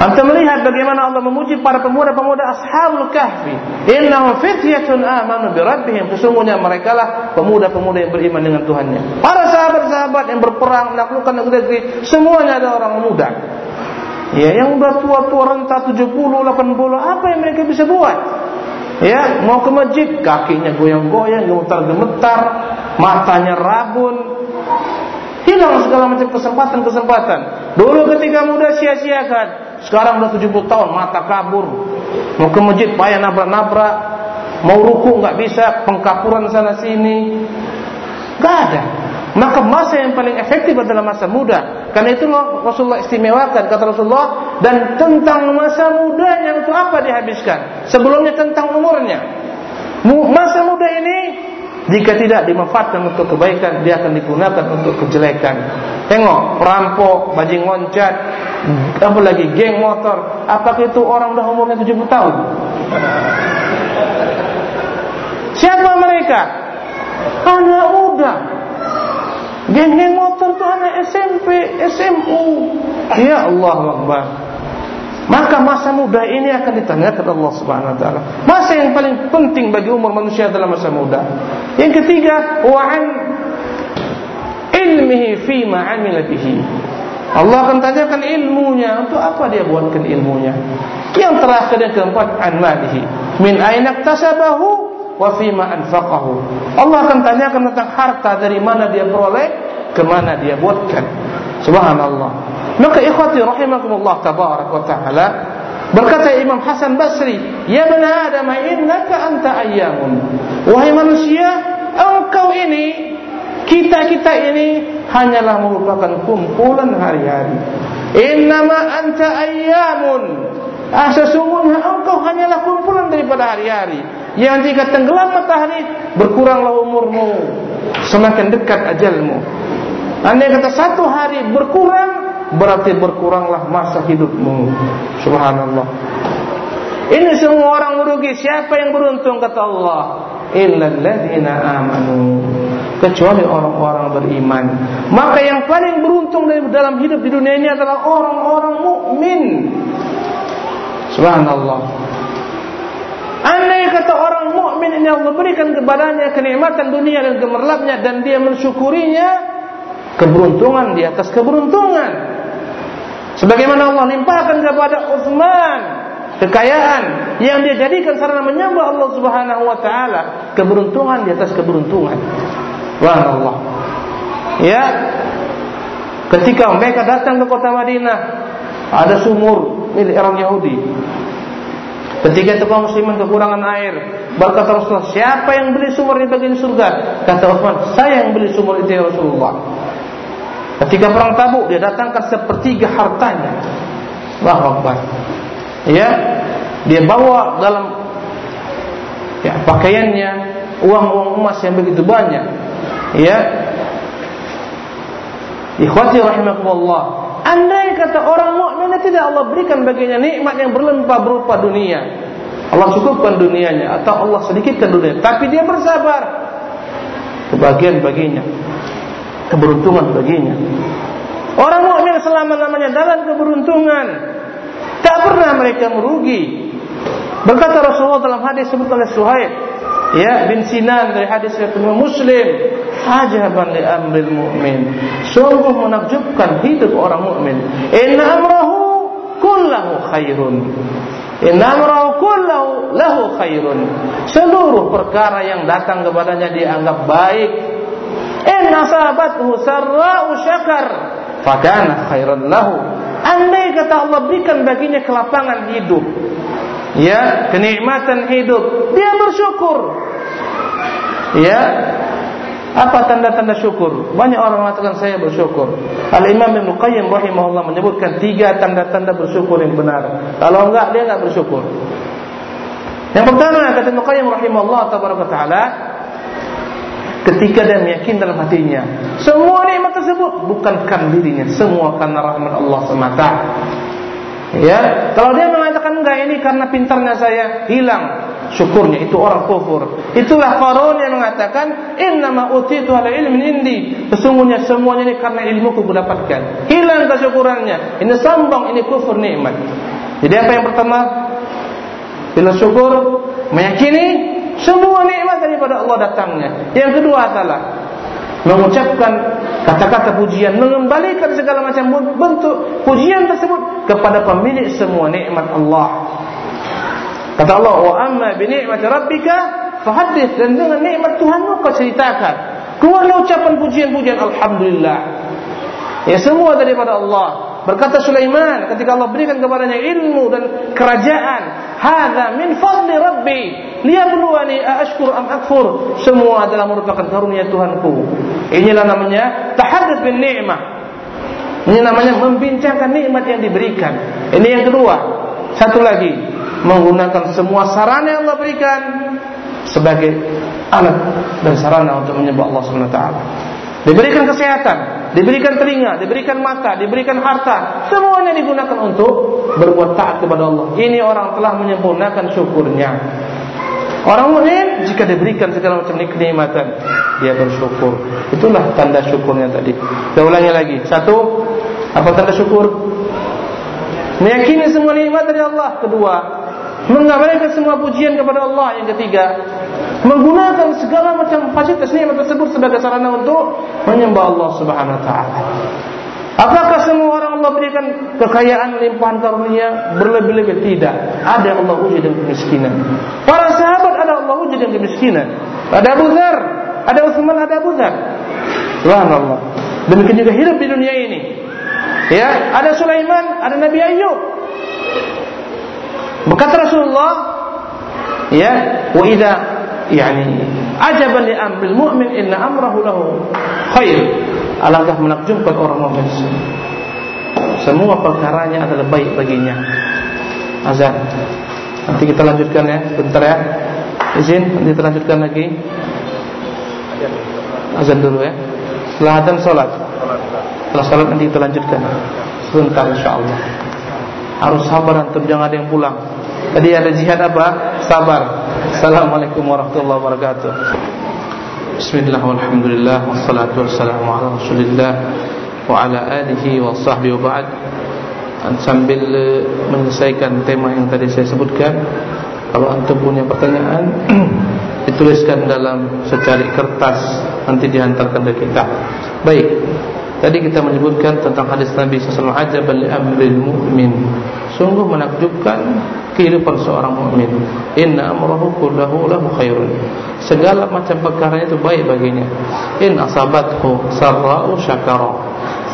Anda melihat bagaimana Allah memuji para pemuda-pemuda Ashabul Kahfi. Innahum fityatun amanu bi rabbihim. Sesungguhnya mereka lah pemuda-pemuda yang beriman dengan Tuhannya. Para sahabat-sahabat yang berperang menaklukkan negeri semuanya adalah orang muda. Ya, yang sudah tua-tua renta 70, 80, apa yang mereka bisa buat? Ya, mau ke masjid, kakinya goyang-goyang, gemetar-gemetar, matanya rabun. Hilang segala macam kesempatan-kesempatan. Dulu ketika muda sia-siakan. Sekarang sudah 70 tahun mata kabur. Mau ke masjid payah nabrak-nabrak. Mau ruku enggak bisa, pengkapuran sana sini. Enggak ada. Maka masa yang paling efektif adalah masa muda. Karena itu Rasulullah istimewakan kata Rasulullah dan tentang masa mudanya untuk apa dihabiskan? Sebelumnya tentang umurnya. Masa muda ini jika tidak dimanfaatkan untuk kebaikan, dia akan digunakan untuk kejelekan. Tengok, perampok, bajing loncat, apa lagi geng motor. Apakah itu orang dah umurnya 70 tahun? Siapa mereka? Anak muda. Geng-geng motor itu anak SMP, SMU. Ya Allah Akbar. Maka masa muda ini akan ditanyakan Allah Subhanahu wa taala. Masa yang paling penting bagi umur manusia adalah masa muda. Yang ketiga, wa an ilmihi fi ma amila bihi. Allah akan tanyakan ilmunya untuk apa dia buatkan ilmunya. Yang terakhir yang keempat an malihi min aina tasabahu wa fi ma anfaqahu. Allah akan tanyakan tentang harta dari mana dia peroleh, ke mana dia buatkan. Subhanallah. Maka ikhwati rahimakumullah tabarak wa taala berkata Imam Hasan Basri, "Ya bani Adam, innaka anta ayyamun." Wahai manusia, engkau ini kita-kita ini hanyalah merupakan kumpulan hari-hari. Innama anta ayyamun. Ah, sesungguhnya engkau hanyalah kumpulan daripada hari-hari. Yang jika tenggelam matahari, berkuranglah umurmu. Semakin dekat ajalmu. Andai kata satu hari berkurang, berarti berkuranglah masa hidupmu. Subhanallah. Ini semua orang merugi. Siapa yang beruntung kata Allah? Illal ladzina amanu kecuali orang-orang beriman. Maka yang paling beruntung dalam hidup di dunia ini adalah orang-orang mukmin. Subhanallah. Andai kata orang mukmin ini Allah berikan kepadanya kenikmatan dunia dan gemerlapnya dan dia mensyukurinya, keberuntungan di atas keberuntungan. Sebagaimana Allah limpahkan kepada Uthman kekayaan yang dia jadikan sarana menyembah Allah Subhanahu wa taala, keberuntungan di atas keberuntungan. Allah. Ya. Ketika mereka datang ke kota Madinah, ada sumur milik orang Yahudi. Ketika itu kaum muslimin kekurangan air, berkata Rasulullah, siapa yang beli sumur di bagian surga? Kata Utsman, saya yang beli sumur itu ya Rasulullah. Ketika perang Tabuk, dia datangkan sepertiga hartanya. Allahu Akbar. Ya, dia bawa dalam ya pakaiannya uang-uang emas yang begitu banyak. Ya. Ikhwati rahimakumullah. Andai kata orang mukmin tidak Allah berikan baginya nikmat yang berlimpah berupa dunia. Allah cukupkan dunianya atau Allah sedikitkan dunia, tapi dia bersabar. Kebahagiaan baginya. Keberuntungan baginya. Orang mukmin selama-lamanya dalam keberuntungan. Tak pernah mereka merugi. Berkata Rasulullah dalam hadis sebut oleh Suhaib, ya bin Sinan dari hadis riwayat Muslim, ajaban li amril mu'min. Sungguh menakjubkan hidup orang mukmin. Inna amrahu kullahu khairun. Inna amrahu kullahu lahu khairun. Seluruh perkara yang datang kepadanya dianggap baik. Inna sahabathu sarra'u syakar. Fakana khairan lahu. Andai kata Allah berikan baginya kelapangan hidup. Ya, kenikmatan hidup. Dia bersyukur. Ya, apa tanda-tanda syukur? Banyak orang mengatakan saya bersyukur. Al-Imam Ibn Qayyim rahimahullah menyebutkan tiga tanda-tanda bersyukur yang benar. Kalau enggak, dia enggak bersyukur. Yang pertama, kata Ibn Qayyim rahimahullah ta'ala, ketika dia meyakini dalam hatinya, semua nikmat tersebut bukan karena dirinya, semua karena rahmat Allah semata. Ya, kalau dia mengatakan enggak ini karena pintarnya saya, hilang syukurnya itu orang kufur. Itulah Qarun yang mengatakan innama utitu ala ilmin indi. Sesungguhnya semuanya ini karena ilmu ku dapatkan. Hilang kesyukurannya. Ini sombong, ini kufur nikmat. Jadi apa yang pertama? Bila syukur meyakini semua nikmat daripada Allah datangnya. Yang kedua adalah mengucapkan kata-kata pujian, mengembalikan segala macam bentuk pujian tersebut kepada pemilik semua nikmat Allah. Kata Allah, "Wa amma bi ni'mati rabbika fahaddits." Dan dengan nikmat Tuhanmu kau ceritakan. Keluarlah ucapan pujian-pujian alhamdulillah. Ya semua daripada Allah. Berkata Sulaiman ketika Allah berikan kepadanya ilmu dan kerajaan, "Hadza min fadli rabbi, liyabluwani aashkur am akfur." Semua adalah merupakan karunia Tuhanku. Inilah namanya tahaddats bin ni'mah. Ini namanya membincangkan nikmat yang diberikan. Ini yang kedua. Satu lagi, menggunakan semua sarana yang Allah berikan sebagai alat dan sarana untuk menyembah Allah Subhanahu wa taala. Diberikan kesehatan, diberikan telinga, diberikan mata, diberikan harta, semuanya digunakan untuk berbuat taat kepada Allah. Ini orang telah menyempurnakan syukurnya. Orang mukmin jika diberikan segala macam kenikmatan, dia bersyukur. Itulah tanda syukurnya tadi. Kita ulangi lagi. Satu, apa tanda syukur? Meyakini semua nikmat dari Allah. Kedua, mengabaikan semua pujian kepada Allah yang ketiga. Menggunakan segala macam fasilitas nikmat tersebut sebagai sarana untuk menyembah Allah Subhanahu wa taala. Apakah semua orang Allah berikan kekayaan limpahan karunia? Berlebih-lebih tidak. Ada Allah uji dengan kemiskinan. Para sahabat ada Allah uji dengan kemiskinan. Ada Abu Dhar ada Uthman ada Abu Dhar subhanallah. Demikian juga hidup di dunia ini. Ya ada Sulaiman ada Nabi Ayub Berkata Rasulullah, ya, wa idza yani ajaban li amril mu'min inna amrahu lahu khair. Alangkah menakjubkan orang mukmin. Semua perkaranya adalah baik baginya. Azan. Nanti kita lanjutkan ya, bentar ya. Izin, nanti kita lanjutkan lagi. Azan dulu ya. Setelah azan salat. Setelah salat nanti kita lanjutkan. Sebentar insyaallah. Harus sabar antum jangan ada yang pulang. Tadi ada jihad apa? Sabar. Assalamualaikum warahmatullahi wabarakatuh. Bismillah walhamdulillah wassalatu wassalamu ala Rasulillah wa ala alihi wa sahbihi wa ba'd. Sambil eh, menyelesaikan tema yang tadi saya sebutkan, kalau antum punya pertanyaan [clears throat] dituliskan dalam secari kertas nanti dihantarkan ke kita. Baik. Tadi kita menyebutkan tentang hadis Nabi sallallahu alaihi wasallam ajaban li amril mu'min. Sungguh menakjubkan kehidupan seorang mukmin. Inna amrahu kullahu lahu khairun. Segala macam perkara itu baik baginya. In asabathu sarra'u syakara.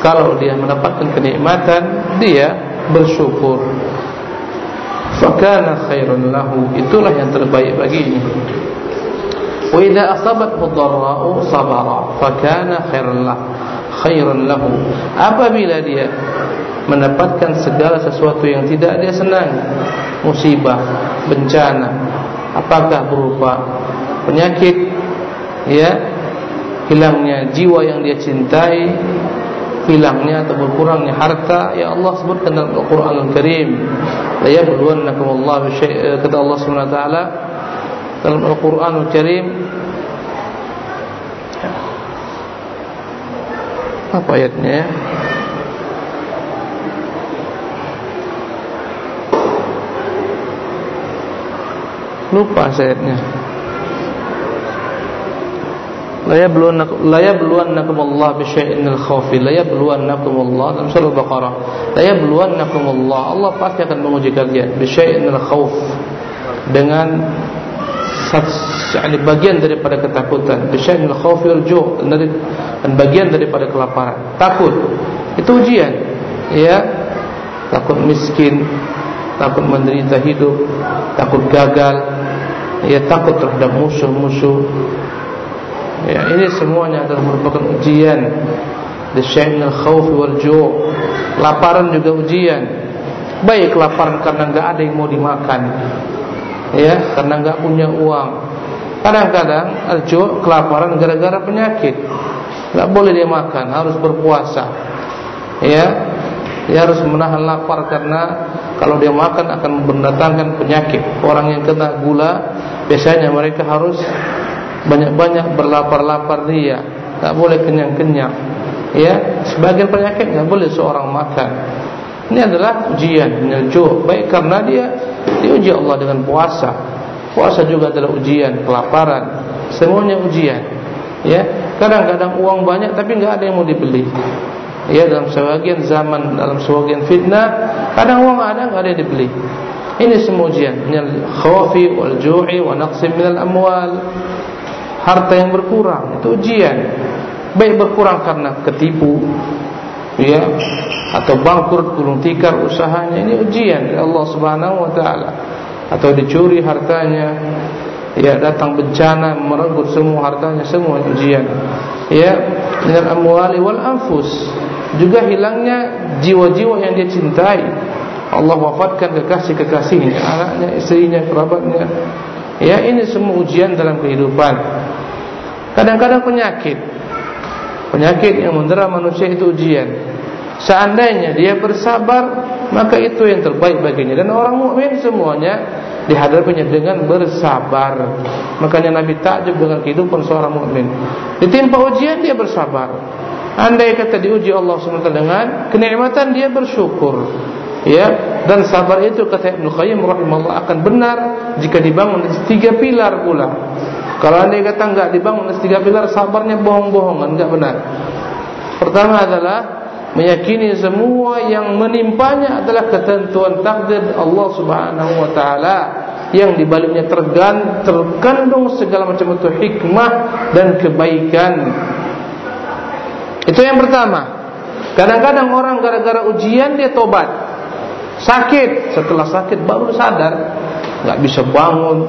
Kalau dia mendapatkan kenikmatan, dia bersyukur. Fakana khairun lahu. Itulah yang terbaik baginya. Wa idza asabathu dharra'u sabara. Fakana khairun lahu. Khairun lahu. Apabila dia mendapatkan segala sesuatu yang tidak dia senang musibah bencana apakah berupa penyakit ya hilangnya jiwa yang dia cintai hilangnya atau berkurangnya harta ya Allah sebutkan dalam Al-Qur'an Al-Karim la yabluwannakum Allah bi syai' kata Allah Subhanahu wa taala dalam Al-Qur'an Al-Karim apa ayatnya? Lupa ayatnya. La yabluwannakum la yabluwannakum Allah bi syai'in al-khawfi. La yabluwannakum Allah dalam surah Al-Baqarah. La yabluwannakum Allah Allah pasti akan menguji kalian bi syai'in al-khawf. Dengan yani bagian daripada ketakutan. Bi syai'in al-khawfi wal-ju' dan bagian daripada kelaparan. Takut. Itu ujian. Ya. Takut miskin. Takut menderita hidup. Takut gagal. Ya takut terhadap musuh-musuh. Ya ini semuanya adalah merupakan ujian. Disyai'in al-khawf wal-ju' laparan juga ujian. Baik kelaparan karena enggak ada yang mau dimakan. Ya karena enggak punya uang kadang-kadang al-ju' kelaparan gara-gara penyakit enggak boleh dia makan harus berpuasa ya dia harus menahan lapar karena kalau dia makan akan mendatangkan penyakit. Orang yang kena gula biasanya mereka harus banyak-banyak berlapar-lapar dia, tak boleh kenyang-kenyang. Ya, sebagian penyakit nggak boleh seorang makan. Ini adalah ujian. Baik karena dia diuji Allah dengan puasa. Puasa juga adalah ujian, kelaparan. Semuanya ujian. Ya, kadang-kadang uang banyak tapi nggak ada yang mau dibeli. Ya dalam sebagian zaman dalam sebagian fitnah kadang uang ada enggak ada yang dibeli. Ini semua ujian. Minal khawafi wal ju'i wa naqsim minal amwal. Harta yang berkurang itu ujian. Baik berkurang karena ketipu ya atau bangkrut gulung tikar usahanya ini ujian dari Allah Subhanahu wa taala atau dicuri hartanya ya datang bencana merenggut semua hartanya semua ujian ya minal amwali wal anfus juga hilangnya jiwa-jiwa yang dia cintai. Allah wafatkan kekasih-kekasihnya, anaknya, istrinya, kerabatnya. Ya, ini semua ujian dalam kehidupan. Kadang-kadang penyakit. Penyakit yang mendera manusia itu ujian. Seandainya dia bersabar, maka itu yang terbaik baginya. Dan orang mukmin semuanya dihadapinya dengan bersabar. Makanya Nabi takjub dengan kehidupan seorang mukmin. Ditimpa ujian dia bersabar. Andai kata diuji Allah SWT dengan kenikmatan dia bersyukur. Ya, dan sabar itu kata Ibnu Qayyim rahimahullah akan benar jika dibangun di tiga pilar pula. Kalau andai kata enggak dibangun di tiga pilar sabarnya bohong-bohongan, enggak benar. Pertama adalah meyakini semua yang menimpanya adalah ketentuan takdir Allah Subhanahu wa taala yang di baliknya terkandung segala macam itu hikmah dan kebaikan itu yang pertama. Kadang-kadang orang gara-gara ujian dia tobat. Sakit, setelah sakit baru sadar, enggak bisa bangun,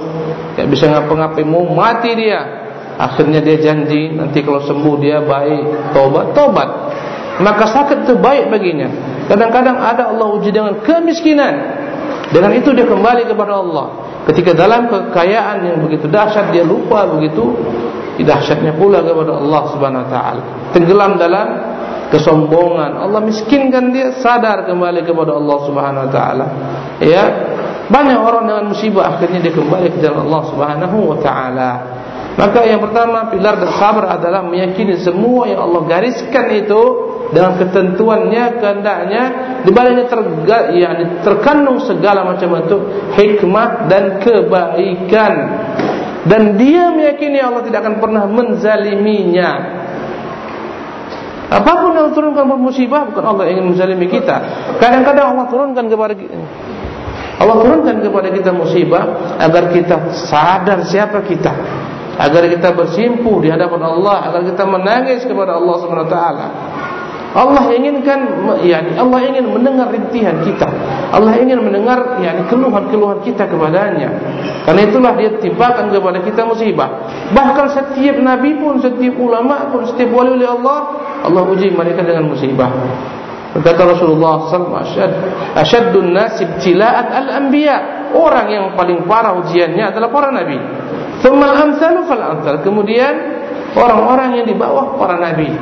enggak bisa ngapa-ngapain, mau mati dia. Akhirnya dia janji nanti kalau sembuh dia baik, tobat, tobat. Maka sakit itu baik baginya. Kadang-kadang ada Allah uji dengan kemiskinan. Dengan itu dia kembali kepada Allah. Ketika dalam kekayaan yang begitu dahsyat dia lupa begitu dahsyatnya pula kepada Allah Subhanahu wa taala. Tenggelam dalam kesombongan. Allah miskinkan dia sadar kembali kepada Allah Subhanahu wa taala. Ya. Banyak orang dengan musibah akhirnya dia kembali kepada Allah Subhanahu wa taala. Maka yang pertama pilar dan sabar adalah meyakini semua yang Allah gariskan itu dengan ketentuannya, kehendaknya di baliknya terga, yani terkandung segala macam bentuk hikmah dan kebaikan dan dia meyakini Allah tidak akan pernah menzaliminya. Apapun yang turunkan musibah bukan Allah ingin menzalimi kita. Kadang-kadang Allah turunkan kepada. Allah turunkan kepada kita musibah agar kita sadar siapa kita agar kita bersimpuh di hadapan Allah agar kita menangis kepada Allah Subhanahu wa taala. Allah inginkan yakni Allah ingin mendengar rintihan kita. Allah ingin mendengar yakni keluhan-keluhan kita kepadanya. Karena itulah dia timpakan kepada kita musibah. Bahkan setiap nabi pun setiap ulama pun setiap wali oleh Allah Allah uji mereka dengan musibah. Kata Rasulullah SAW Asyaddun nasib cilaat al-anbiya. Orang yang paling parah ujiannya adalah para nabi Thummal amthalu fal amthal Kemudian orang-orang yang di bawah para nabi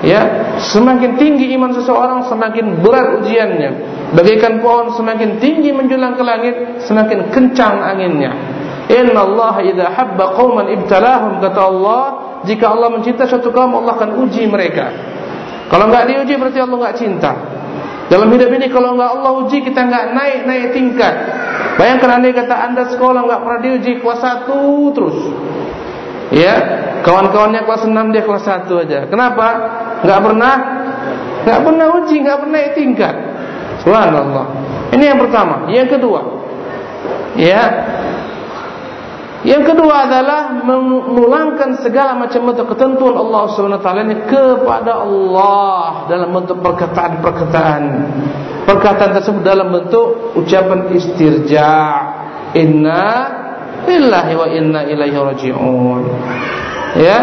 Ya, semakin tinggi iman seseorang semakin berat ujiannya. Bagaikan pohon semakin tinggi menjulang ke langit, semakin kencang anginnya. Inna Allah idza habba qauman ibtalahum kata Allah, jika Allah mencinta suatu kaum Allah akan uji mereka. Kalau enggak diuji berarti Allah enggak cinta. Dalam hidup ini kalau enggak Allah uji kita enggak naik-naik tingkat. Bayangkan andai kata Anda sekolah enggak pernah diuji kelas 1 terus. Ya, kawan-kawannya kelas 6 dia kelas 1 aja. Kenapa? Enggak pernah enggak pernah uji, enggak pernah naik tingkat. Subhanallah. Ini yang pertama, yang kedua. Ya, yang kedua adalah memulangkan segala macam bentuk ketentuan Allah Subhanahu ini kepada Allah dalam bentuk perkataan-perkataan. Perkataan tersebut dalam bentuk ucapan istirja. Inna lillahi wa inna ilaihi raji'un. Ya,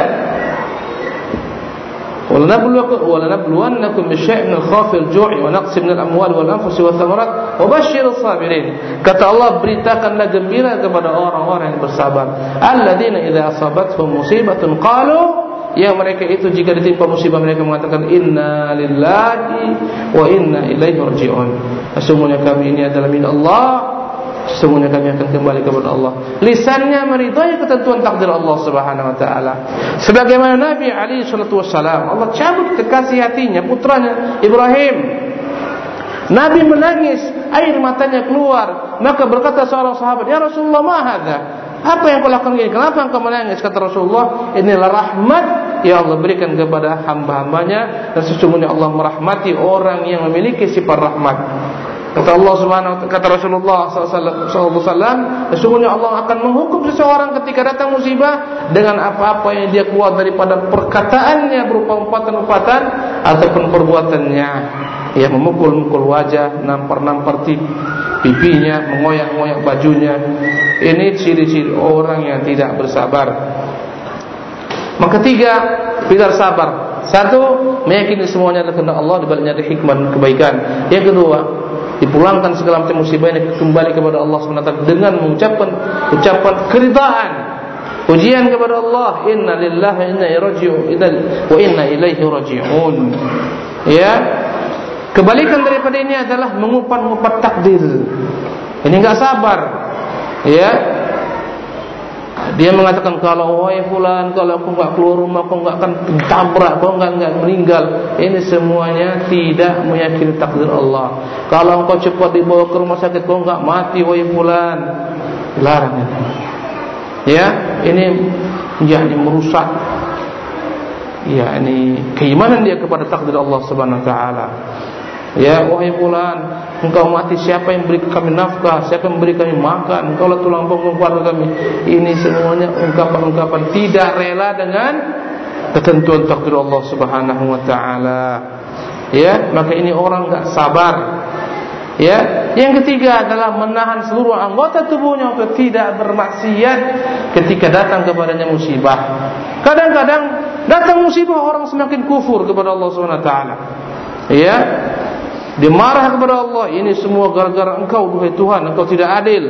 ولنبلونكم بشيء من الخوف والجوع ونقص من الأموال والأنفس والثمرات وبشر الصابرين kata Allah beritakanlah gembira kepada orang-orang yang bersabar alladzina idza asabatuhum musibatun qalu yang mereka itu jika ditimpa musibah mereka mengatakan inna lillahi wa inna ilaihi raji'un sesungguhnya kami ini adalah milik Allah Semuanya kami akan kembali kepada Allah. Lisannya meridai ketentuan takdir Allah Subhanahu wa taala. Sebagaimana Nabi Ali wasallam, Allah cabut kekasih hatinya putranya Ibrahim. Nabi menangis, air matanya keluar. Maka berkata seorang sahabat, "Ya Rasulullah, ma hadza?" Apa yang kau lakukan ini? Kenapa engkau menangis? Kata Rasulullah, inilah rahmat yang Allah berikan kepada hamba-hambanya dan sesungguhnya Allah merahmati orang yang memiliki sifat rahmat. Kata Allah Subhanahu kata Rasulullah wasallam, sesungguhnya Allah akan menghukum seseorang ketika datang musibah dengan apa-apa yang dia keluar daripada perkataannya berupa umpatan-umpatan ataupun perbuatannya. Ya memukul-mukul wajah, nampar-nampar pipinya, mengoyak-ngoyak bajunya. Ini ciri-ciri orang yang tidak bersabar. Maka tiga, pilar sabar. Satu, meyakini semuanya adalah kehendak Allah dibaliknya ada hikmah kebaikan. Yang kedua, dipulangkan segala macam musibah ini kembali kepada Allah SWT dengan mengucapkan ucapan keridaan ujian kepada Allah. Inna lillahi inna iraji'un wa inna ilaihi raji'un. Ya. Kebalikan daripada ini adalah mengupat-ngupat takdir. Ini enggak sabar. Ya dia mengatakan kalau wahai fulan kalau aku enggak keluar rumah aku enggak akan tabrak, aku enggak enggak meninggal. Ini semuanya tidak meyakini takdir Allah. Kalau engkau cepat dibawa ke rumah sakit kau enggak mati wahai fulan. Larang itu. Ya, ini yakni merusak ya ini keimanan dia kepada takdir Allah Subhanahu wa taala. Ya wahai fulan, engkau mati siapa yang beri kami nafkah, siapa yang beri kami makan, engkau lah tulang punggung keluarga kami. Ini semuanya ungkapan-ungkapan tidak rela dengan ketentuan takdir Allah Subhanahu wa taala. Ya, maka ini orang enggak sabar. Ya, yang ketiga adalah menahan seluruh anggota tubuhnya untuk tidak bermaksiat ketika datang kepadanya musibah. Kadang-kadang datang musibah orang semakin kufur kepada Allah Subhanahu wa taala. Ya, dia marah kepada Allah Ini semua gara-gara engkau Duhai Tuhan Engkau tidak adil.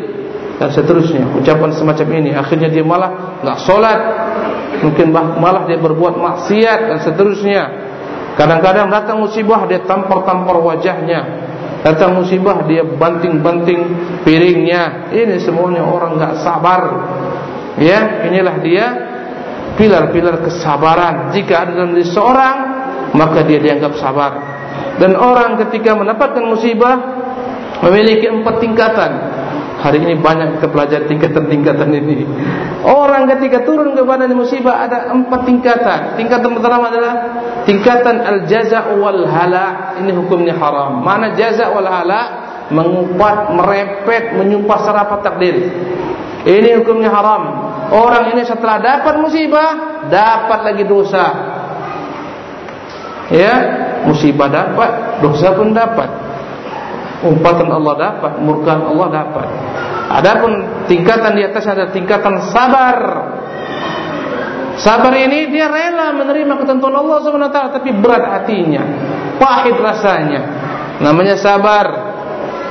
Dan seterusnya Ucapan semacam ini. Akhirnya dia malah Tak solat. Mungkin malah dia berbuat maksiat Dan seterusnya. Kadang-kadang datang musibah Dia tampar-tampar wajahnya. Datang musibah Dia banting-banting piringnya. Ini semuanya orang tak sabar. Ya Inilah dia Pilar-pilar kesabaran. Jika ada dalam diri seorang Maka dia dianggap sabar dan orang ketika mendapatkan musibah memiliki empat tingkatan. Hari ini banyak kita pelajari tingkatan-tingkatan ini. Orang ketika turun kepada musibah ada empat tingkatan. Tingkatan pertama adalah tingkatan al-jaza' wal hala. Ini hukumnya haram. Mana jaza' wal hala? mengupat, merepet, menyumpah serapah takdir. Ini hukumnya haram. Orang ini setelah dapat musibah, dapat lagi dosa. Ya, musibah dapat, dosa pun dapat. Umpatan Allah dapat, murkaan Allah dapat. Adapun tingkatan di atas ada tingkatan sabar. Sabar ini dia rela menerima ketentuan Allah taala tapi berat hatinya, pahit rasanya. Namanya sabar.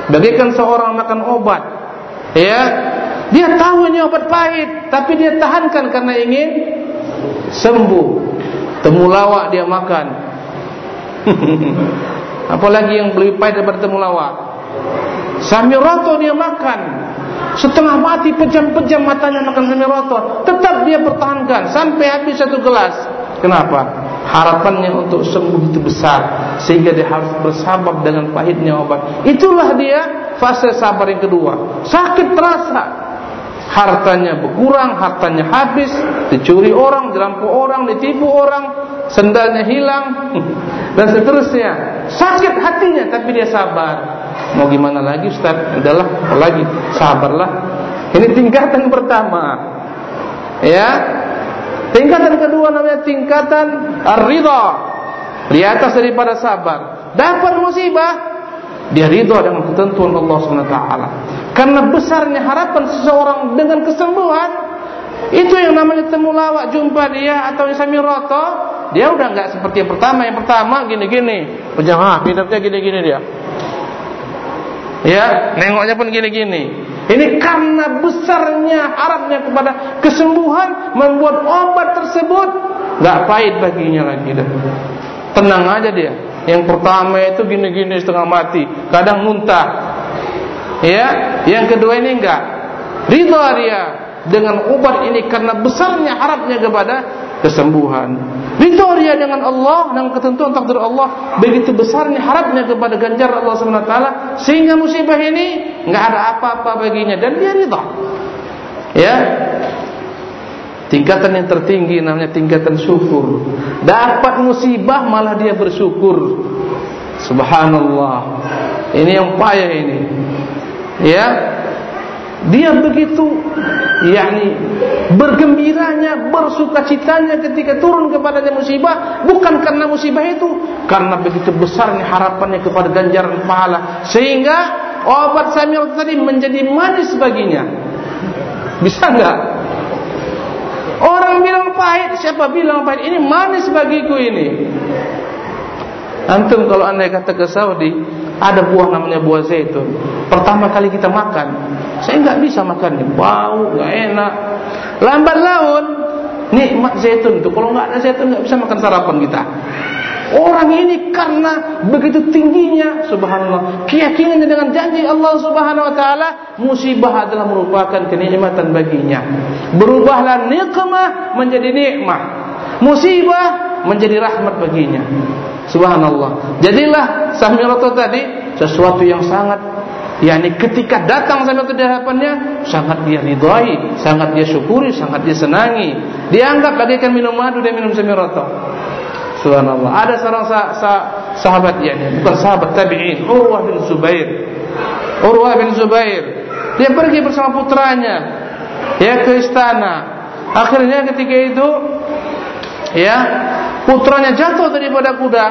Bagaikan seorang makan obat. Ya, dia tahu ini obat pahit, tapi dia tahankan karena ingin sembuh. Temulawak dia makan. [laughs] Apalagi yang lebih pahit daripada temulawak. Samirato dia makan. Setengah mati pejam-pejam matanya makan samirato, tetap dia pertahankan sampai habis satu gelas. Kenapa? Harapannya untuk sembuh itu besar sehingga dia harus bersabar dengan pahitnya obat. Itulah dia fase sabar yang kedua. Sakit terasa, hartanya berkurang, hartanya habis, dicuri orang, dirampok orang, ditipu orang, sendalnya hilang [laughs] dan seterusnya. Sakit hatinya tapi dia sabar. Mau gimana lagi Ustaz? Udahlah, lagi sabarlah. Ini tingkatan pertama. Ya. Tingkatan kedua namanya tingkatan ar-ridha. Di atas daripada sabar. Dapat musibah, dia ridha dengan ketentuan Allah Subhanahu wa taala. Karena besarnya harapan seseorang dengan kesembuhan Itu yang namanya temulawak jumpa dia atau roto Dia udah nggak seperti yang pertama. Yang pertama gini-gini. Penjamah, hidupnya gini-gini dia. Ya, nengoknya pun gini-gini. Ini karena besarnya harapnya kepada kesembuhan Membuat obat tersebut nggak pahit baginya lagi dah. Tenang aja dia. Yang pertama itu gini-gini setengah mati. Kadang muntah. Ya, yang kedua ini enggak. Ridha dia dengan obat ini karena besarnya harapnya kepada kesembuhan. Dia dengan Allah dan ketentuan takdir Allah begitu besarnya harapnya kepada ganjar Allah Subhanahu taala sehingga musibah ini enggak ada apa-apa baginya dan dia ridha. Ya. Tingkatan yang tertinggi namanya tingkatan syukur. Dapat musibah malah dia bersyukur. Subhanallah. Ini yang payah ini ya dia begitu. Yakni bergembiranya bersukacitanya ketika turun kepadanya musibah. Bukan karena musibah itu karena begitu besarnya harapannya kepada ganjaran pahala. Sehingga obat samil tadi menjadi manis baginya. Bisa enggak orang bilang pahit siapa bilang pahit? Ini manis bagiku ini. Antum kalau anda kata ke Saudi ada buah namanya buah zaitun. Pertama kali kita makan, saya nggak bisa makan nih, bau, nggak enak. Lambat laun nikmat zaitun itu. Kalau nggak ada zaitun nggak bisa makan sarapan kita. Orang ini karena begitu tingginya subhanallah keyakinannya dengan janji Allah Subhanahu wa taala musibah adalah merupakan kenikmatan baginya. Berubahlah nikmah menjadi nikmah. Musibah menjadi rahmat baginya. Subhanallah. Jadilah Samirato tadi sesuatu yang sangat yakni ketika datang Samirato di hadapannya sangat dia ridhai, sangat dia syukuri, sangat dia senangi. Dianggap bagaikan minum madu dan minum Samirato. Subhanallah. Ada seorang sah sah sahabat yakni bukan sahabat tabi'in, Urwah bin Zubair. Urwah bin Zubair. Dia pergi bersama putranya ya ke istana. Akhirnya ketika itu ya putranya jatuh daripada kuda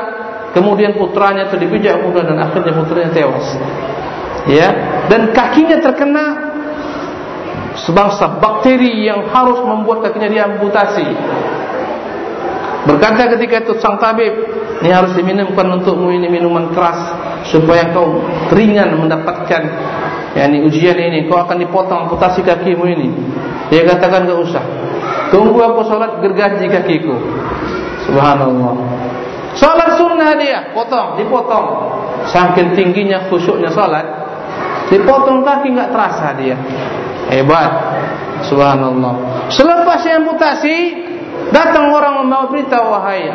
kemudian putranya itu dipijak kuda dan akhirnya putranya tewas ya? Dan kakinya terkena sebangsa bakteri yang harus membuat kakinya diamputasi. Berkata ketika itu sang tabib ini harus diminumkan untukmu ini minuman keras supaya kau ringan mendapatkan yakni ujian ini. Kau akan dipotong amputasi kakimu ini. Dia katakan enggak usah. Tunggu aku salat gergaji kakiku. Subhanallah. Salat sunnah dia, potong, dipotong. Saking tingginya khusyuknya salat, dipotong kaki enggak terasa dia. Hebat. Subhanallah. Selepas amputasi, datang orang membawa berita wahai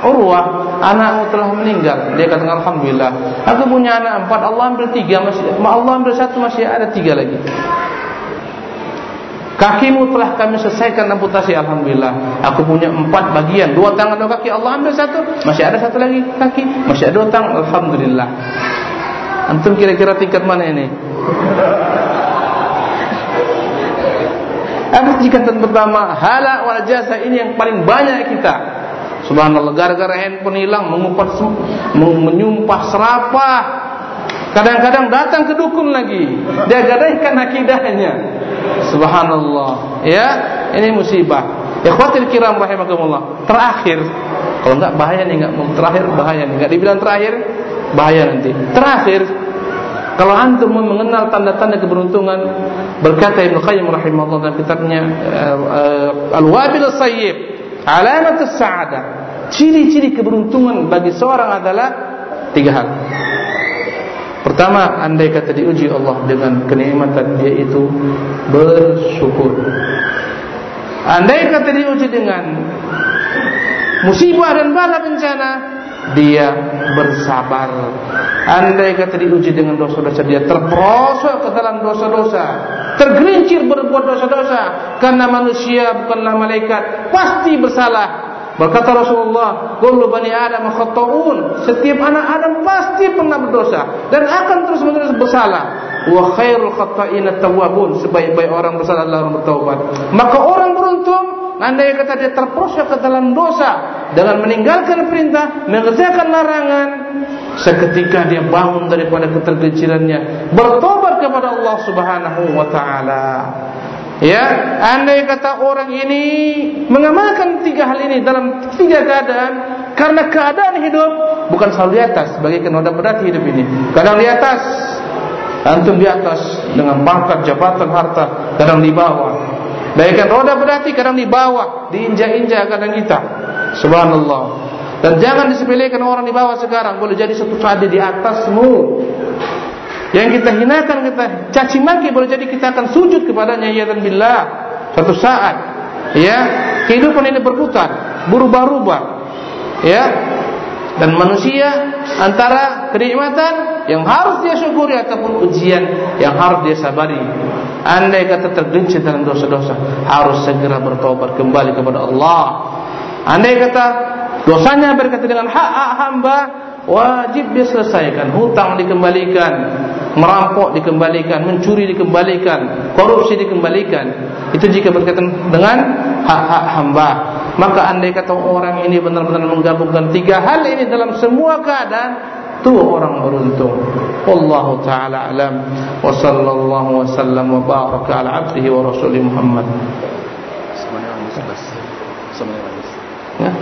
Urwah, anakmu telah meninggal. Dia kata alhamdulillah. Aku punya anak empat, Allah ambil tiga masih, Allah ambil satu masih ada tiga lagi. Kakimu telah kami selesaikan amputasi Alhamdulillah Aku punya empat bagian Dua tangan dua kaki Allah ambil satu Masih ada satu lagi kaki Masih ada dua tangan Alhamdulillah Antum kira-kira tingkat mana ini? Apa tingkatan pertama? Hala wal jasa ini yang paling banyak kita. Subhanallah gara-gara handphone hilang mengupas menyumpah serapah. Kadang-kadang datang ke dukun lagi. Dia gadaikan akidahnya. Subhanallah. Ya, ini musibah. Ikhwatul kiram rahimakumullah. Terakhir, kalau enggak bahaya nih enggak terakhir bahaya nih. Enggak dibilang terakhir, bahaya nanti. Terakhir, kalau antum mengenal tanda-tanda keberuntungan, berkata Ibnu Qayyim rahimahullah dalam kitabnya uh, Al-Wabil As-Sayyib, Alamat As-Sa'adah. Ciri-ciri keberuntungan bagi seorang adalah tiga hal. Pertama, andai kata diuji Allah dengan kenikmatan dia itu bersyukur. Andai kata diuji dengan musibah dan bala bencana, dia bersabar. Andai kata diuji dengan dosa-dosa dia terperosok ke dalam dosa-dosa, tergelincir berbuat dosa-dosa karena manusia bukanlah malaikat, pasti bersalah. Berkata Rasulullah, "Kullu bani Adam khata'un." Setiap anak Adam pasti pernah berdosa dan akan terus-menerus bersalah. Wa khairul khata'in at-tawwabun. Sebaik-baik orang bersalah adalah orang bertaubat. Maka orang beruntung andai kata dia terperosok ke dalam dosa dengan meninggalkan perintah, mengerjakan larangan, seketika dia bangun daripada ketergelincirannya, bertobat kepada Allah Subhanahu wa taala. Ya, andai kata orang ini mengamalkan tiga hal ini dalam tiga keadaan, karena keadaan hidup bukan selalu di atas, bagi kenoda berarti hidup ini. Kadang di atas, antum di atas dengan pangkat, jabatan, harta, kadang di bawah. Bagaikan roda berarti kadang di bawah, diinjak-injak kadang kita. Subhanallah. Dan jangan disepelekan orang di bawah sekarang, boleh jadi satu saat di atasmu. Yang kita hinakan, kita caci maki boleh jadi kita akan sujud kepadanya ya dan billah satu saat. Ya, kehidupan ini berputar, berubah-ubah. Ya. Dan manusia antara kenikmatan yang harus dia syukuri ataupun ujian yang harus dia sabari. Andai kata tergelincir dalam dosa-dosa, harus segera bertobat kembali kepada Allah. Andai kata dosanya berkata dengan hak-hak hamba, wajib dia selesaikan. Hutang dikembalikan, merampok dikembalikan, mencuri dikembalikan, korupsi dikembalikan. Itu jika berkaitan dengan hak-hak hamba. Maka andai kata orang ini benar-benar menggabungkan tiga hal ini dalam semua keadaan, itu orang beruntung. Wallahu taala alam wa sallallahu wa sallam wa baraka ala abdihi wa rasulih Muhammad. Ya.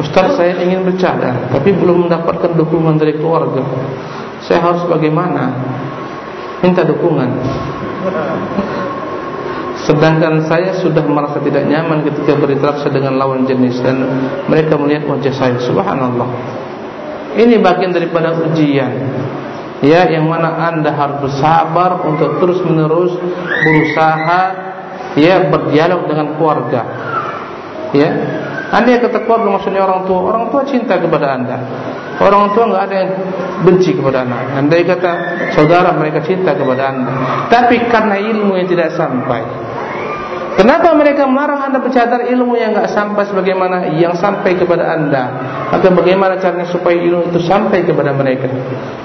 Ustaz saya ingin bercadar Tapi belum mendapatkan dukungan dari keluarga Saya harus bagaimana Minta dukungan [laughs] Sedangkan saya sudah merasa tidak nyaman Ketika berinteraksi dengan lawan jenis Dan mereka melihat wajah saya Subhanallah Ini bagian daripada ujian Ya, yang mana anda harus bersabar untuk terus menerus berusaha ya berdialog dengan keluarga. Ya, anda kata keluarga maksudnya orang tua, orang tua cinta kepada anda. Orang tua enggak ada yang benci kepada anak. Anda kata saudara mereka cinta kepada anda. Tapi karena ilmu yang tidak sampai. Kenapa mereka melarang anda bercadar ilmu yang enggak sampai sebagaimana yang sampai kepada anda? Maka bagaimana caranya supaya ilmu itu sampai kepada mereka?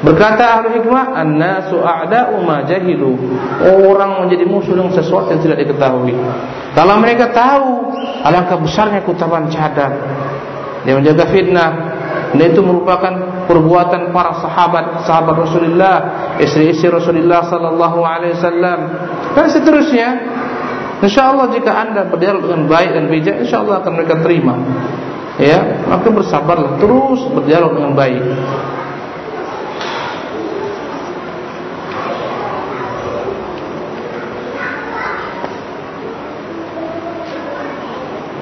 Berkata ahli hikmah, an-nasu a'da'u ma jahilu. Orang menjadi musuh dengan sesuatu yang tidak diketahui. Kalau mereka tahu alangkah besarnya kutaban cadar dia menjaga fitnah dan itu merupakan perbuatan para sahabat sahabat Rasulullah istri-istri Rasulullah sallallahu alaihi wasallam dan seterusnya insyaallah jika anda berdialog dengan baik dan bijak insyaallah akan mereka terima ya maka bersabarlah terus berdialog dengan baik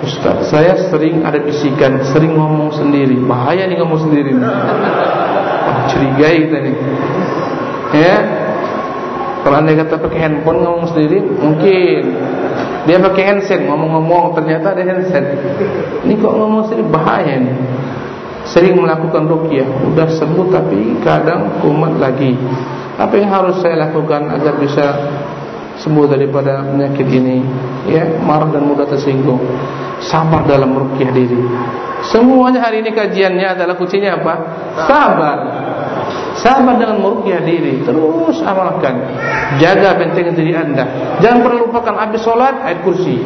Ustaz, saya sering ada bisikan, sering ngomong sendiri. Bahaya nih ngomong sendiri. Wah, curigai kita nih. Ya. Kalau anda kata pakai handphone ngomong sendiri, mungkin dia pakai handset ngomong-ngomong ternyata ada handset. Ini kok ngomong sendiri bahaya nih. Sering melakukan rukyah, udah sembuh tapi kadang kumat lagi. Apa yang harus saya lakukan agar bisa sembuh daripada penyakit ini ya marah dan mudah tersinggung sabar dalam merukyah diri semuanya hari ini kajiannya adalah kuncinya apa sabar sabar dengan merukyah diri terus amalkan jaga benteng diri anda jangan pernah lupakan habis solat ayat kursi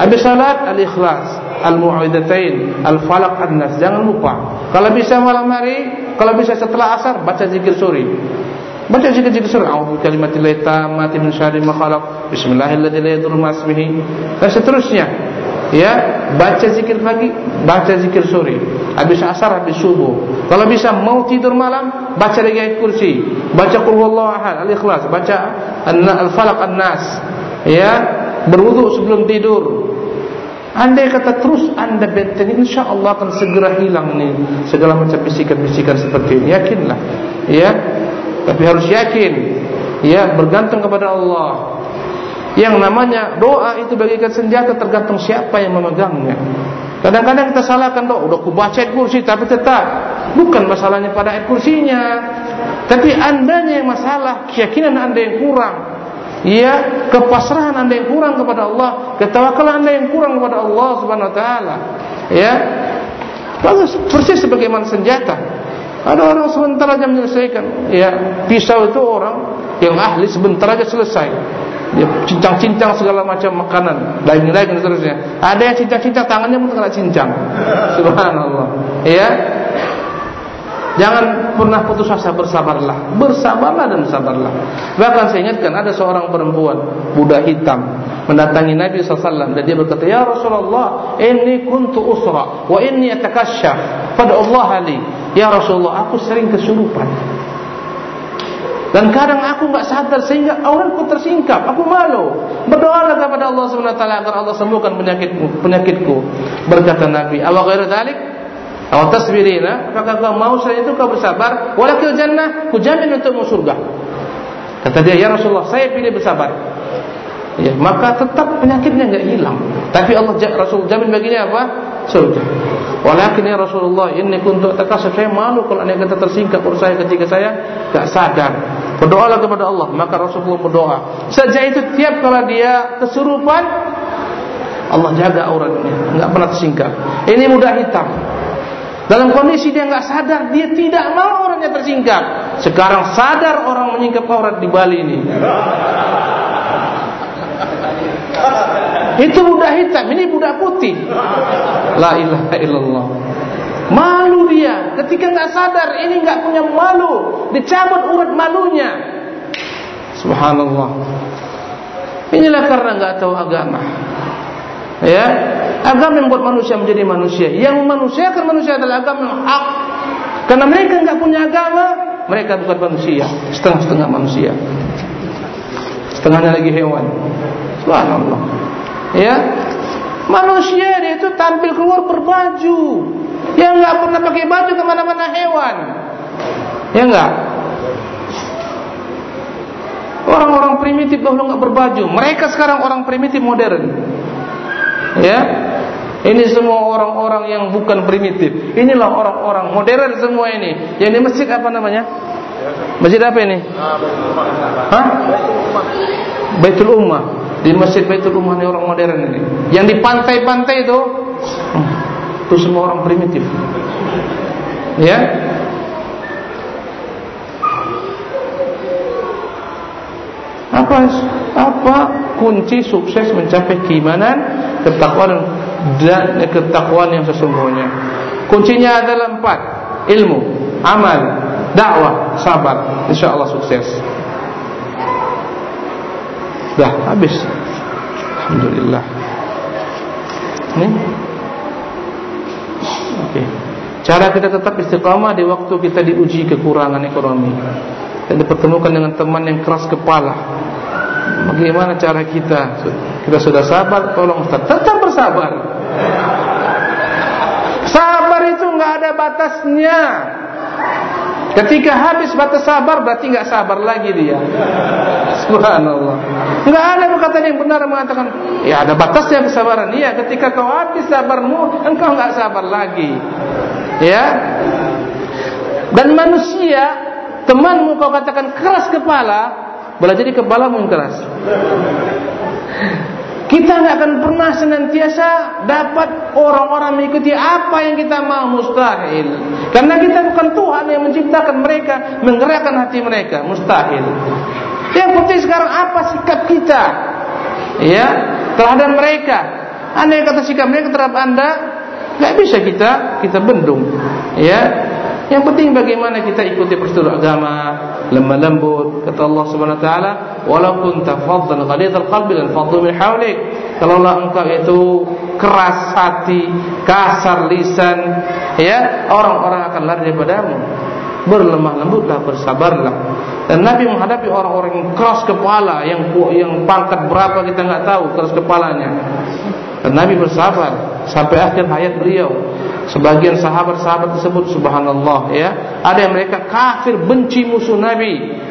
habis solat al-ikhlas al-mu'awwidatain al-falaq an-nas jangan lupa kalau bisa malam hari kalau bisa setelah asar baca zikir sore Baca zikir-zikir surah A'udzu bikalimatillahi tammati min syarri ma khalaq. Bismillahirrahmanirrahim. Dan seterusnya. Ya, baca zikir pagi, baca zikir sore. Habis asar, habis subuh. Kalau bisa mau tidur malam, baca lagi ayat kursi. Baca qul huwallahu ahad, al-ikhlas, baca al-falaq an-nas. Ya, berwudu sebelum tidur. Andai kata terus anda benteng InsyaAllah akan segera hilang nih Segala macam bisikan-bisikan seperti ini. Yakinlah. Ya? Tapi harus yakin. Ya? Bergantung kepada Allah. Yang namanya doa itu bagikan senjata tergantung siapa yang memegangnya. Kadang-kadang kita salahkan doa. Udah kubaca kursi tapi tetap bukan masalahnya pada ayat kursinya tapi andanya yang masalah keyakinan anda yang kurang ya kepasrahan anda yang kurang kepada Allah ketawakalan anda yang kurang kepada Allah subhanahu wa ta'ala ya bagus persis sebagaimana senjata ada orang sebentar aja menyelesaikan. Ya, pisau itu orang yang ahli sebentar aja selesai. Dia cincang-cincang segala macam makanan, daging-daging dan seterusnya. Ada yang cincang-cincang tangannya pun kena cincang. Subhanallah. Ya. Jangan pernah putus asa bersabarlah. Bersabarlah dan sabarlah. Bahkan saya ingatkan ada seorang perempuan Buddha hitam mendatangi Nabi SAW dan dia berkata, Ya Rasulullah, ini kuntu usra wa inni atakasyaf. Pada Allah Ali. Ya Rasulullah, aku sering kesurupan. Dan kadang aku enggak sadar sehingga auratku tersingkap. Aku malu. Berdoalah kepada Allah Subhanahu wa taala agar Allah sembuhkan penyakitmu, penyakitku. Berkata Nabi, "Awa ghairu dzalik?" Aw tasbirina, apakah kau mau selain itu kau bersabar? Walakil jannah, ku jamin untukmu surga. Kata dia, "Ya Rasulullah, saya pilih bersabar." Ya, maka tetap penyakitnya enggak hilang. Tapi Allah Rasul jamin baginya apa? Surga. Walakin ya Rasulullah ini kuntu takasuf saya malu kalau anda kata tersingkap urus saya ketika saya tak sadar. Berdoalah kepada Allah. Maka Rasulullah berdoa. Sejak itu tiap kali dia kesurupan Allah jaga auratnya, enggak pernah tersingkap. Ini mudah hitam. Dalam kondisi dia enggak sadar, dia tidak mau auratnya tersingkap. Sekarang sadar orang menyingkap aurat di Bali ini. Itu budak hitam, ini budak putih. La ilaha illallah. Malu dia ketika enggak sadar ini enggak punya malu, dicabut urat malunya. Subhanallah. Inilah karena enggak tahu agama. Ya, agama yang membuat manusia menjadi manusia. Yang manusia kan manusia adalah agama yang hak. Karena mereka enggak punya agama, mereka bukan manusia, setengah-setengah manusia. Setengahnya lagi hewan. Subhanallah. Ya. Manusia dia itu tampil keluar berbaju. Yang enggak pernah pakai baju ke mana-mana hewan. Ya enggak? Orang-orang primitif dahulu enggak berbaju. Mereka sekarang orang primitif modern. Ya. Ini semua orang-orang yang bukan primitif. Inilah orang-orang modern semua ini. Yang di masjid apa namanya? Masjid apa ini? Hah? Baitul Ummah di masjid Baitul Ummah ini orang modern ini. Yang di pantai-pantai itu itu semua orang primitif. Ya. Apa apa kunci sukses mencapai keimanan, ketakwaan dan ketakwaan yang sesungguhnya? Kuncinya adalah empat: ilmu, amal, dakwah, sabar. Insyaallah sukses. Dah habis. Alhamdulillah. Ini. Okey. Cara kita tetap istiqamah di waktu kita diuji kekurangan ekonomi. Dan dipertemukan dengan teman yang keras kepala. Bagaimana cara kita? Kita sudah sabar, tolong Ustaz, tetap bersabar. Sabar itu enggak ada batasnya. Ketika habis batas sabar berarti enggak sabar lagi dia. Subhanallah. Enggak ada perkataan yang benar mengatakan ya ada batasnya kesabaran. Iya, ketika kau habis sabarmu, engkau enggak sabar lagi. Ya. Dan manusia, temanmu kau katakan keras kepala, boleh jadi kepala yang keras. Kita nggak akan pernah senantiasa dapat orang-orang mengikuti apa yang kita mau mustahil. Karena kita bukan Tuhan yang menciptakan mereka, menggerakkan hati mereka, mustahil. Yang penting sekarang apa sikap kita, ya terhadap mereka. Anda yang kata sikap mereka terhadap anda, nggak bisa kita kita bendung, ya. Yang penting bagaimana kita ikuti prosedur agama, lemah lembut. Kata Allah Subhanahu wa taala, "Walau kunta faddan ghalidhal qalbi lan faddu min hawlik." Kalaulah engkau itu keras hati, kasar lisan, ya, orang-orang akan lari daripadamu. Berlemah lembutlah, bersabarlah. Dan Nabi menghadapi orang-orang yang keras kepala, yang yang pangkat berapa kita enggak tahu keras kepalanya. Dan Nabi bersabar sampai akhir hayat beliau. Sebagian sahabat-sahabat tersebut subhanallah ya, ada yang mereka kafir benci musuh Nabi.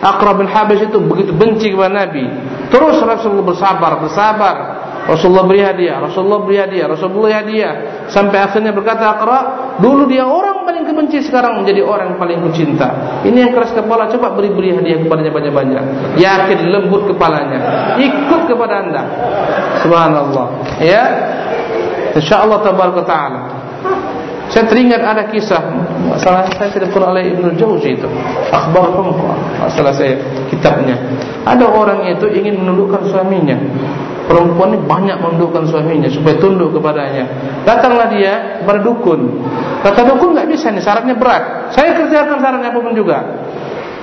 Aqra bin Habis itu begitu benci kepada Nabi. Terus Rasulullah bersabar, bersabar. Rasulullah beri hadiah, Rasulullah beri hadiah, Rasulullah beri hadiah sampai akhirnya berkata Aqra, dulu dia orang paling kebenci sekarang menjadi orang paling kucinta. Ini yang keras kepala coba beri-beri hadiah kepadanya banyak-banyak. Yakin lembut kepalanya. Ikut kepada Anda. Subhanallah. Ya. Insyaallah tabaraka taala. Saya teringat ada kisah Masalah saya tidak pernah oleh Ibn Jauzi itu. Akhbar Masalah saya kitabnya. Ada orang itu ingin menundukkan suaminya. Perempuan ini banyak menundukkan suaminya Supaya tunduk kepadanya. Datanglah dia kepada dukun. Kata dukun tidak bisa nih syaratnya berat. Saya kerjakan syaratnya apa pun juga.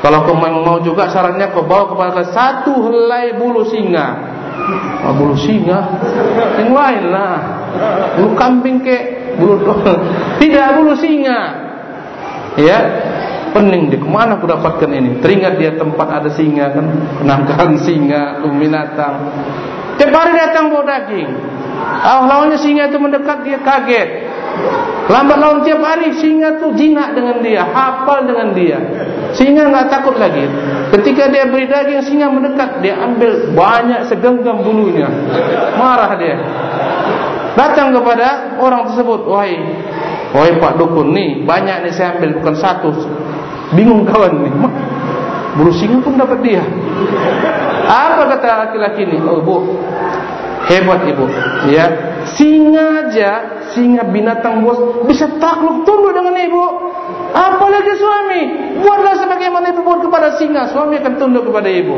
Kalau kau mau juga syaratnya kau bawa kepada satu helai bulu singa. Oh, Bulu singa? Yang lain lah Bulu kambing ke bulu [laughs] tidak bulu singa. Ya pening. Dia ke mana aku dapatkan ini? Teringat dia tempat ada singa kan? Penangkaran singa binatang. Tiap hari datang bawa daging. Ah lawannya singa itu mendekat dia kaget. Lambat laun tiap hari singa itu jinak dengan dia hafal dengan dia. Singa nggak takut lagi. Ketika dia beri daging singa mendekat. Dia ambil banyak segenggam bulunya. Marah dia Datang kepada orang tersebut, wahai, wahai Pak Dukun nih, banyak nih saya ambil bukan satu. Bingung kawan nih. [laughs] Bulu singa pun dapat dia. Apa kata laki-laki ini? Oh, Bu. Hebat Ibu. Ya. Singa aja, singa binatang bos bisa takluk tunduk dengan Ibu. Apalagi suami. Buatlah sebagaimana Ibu buat kepada singa, suami akan tunduk kepada Ibu.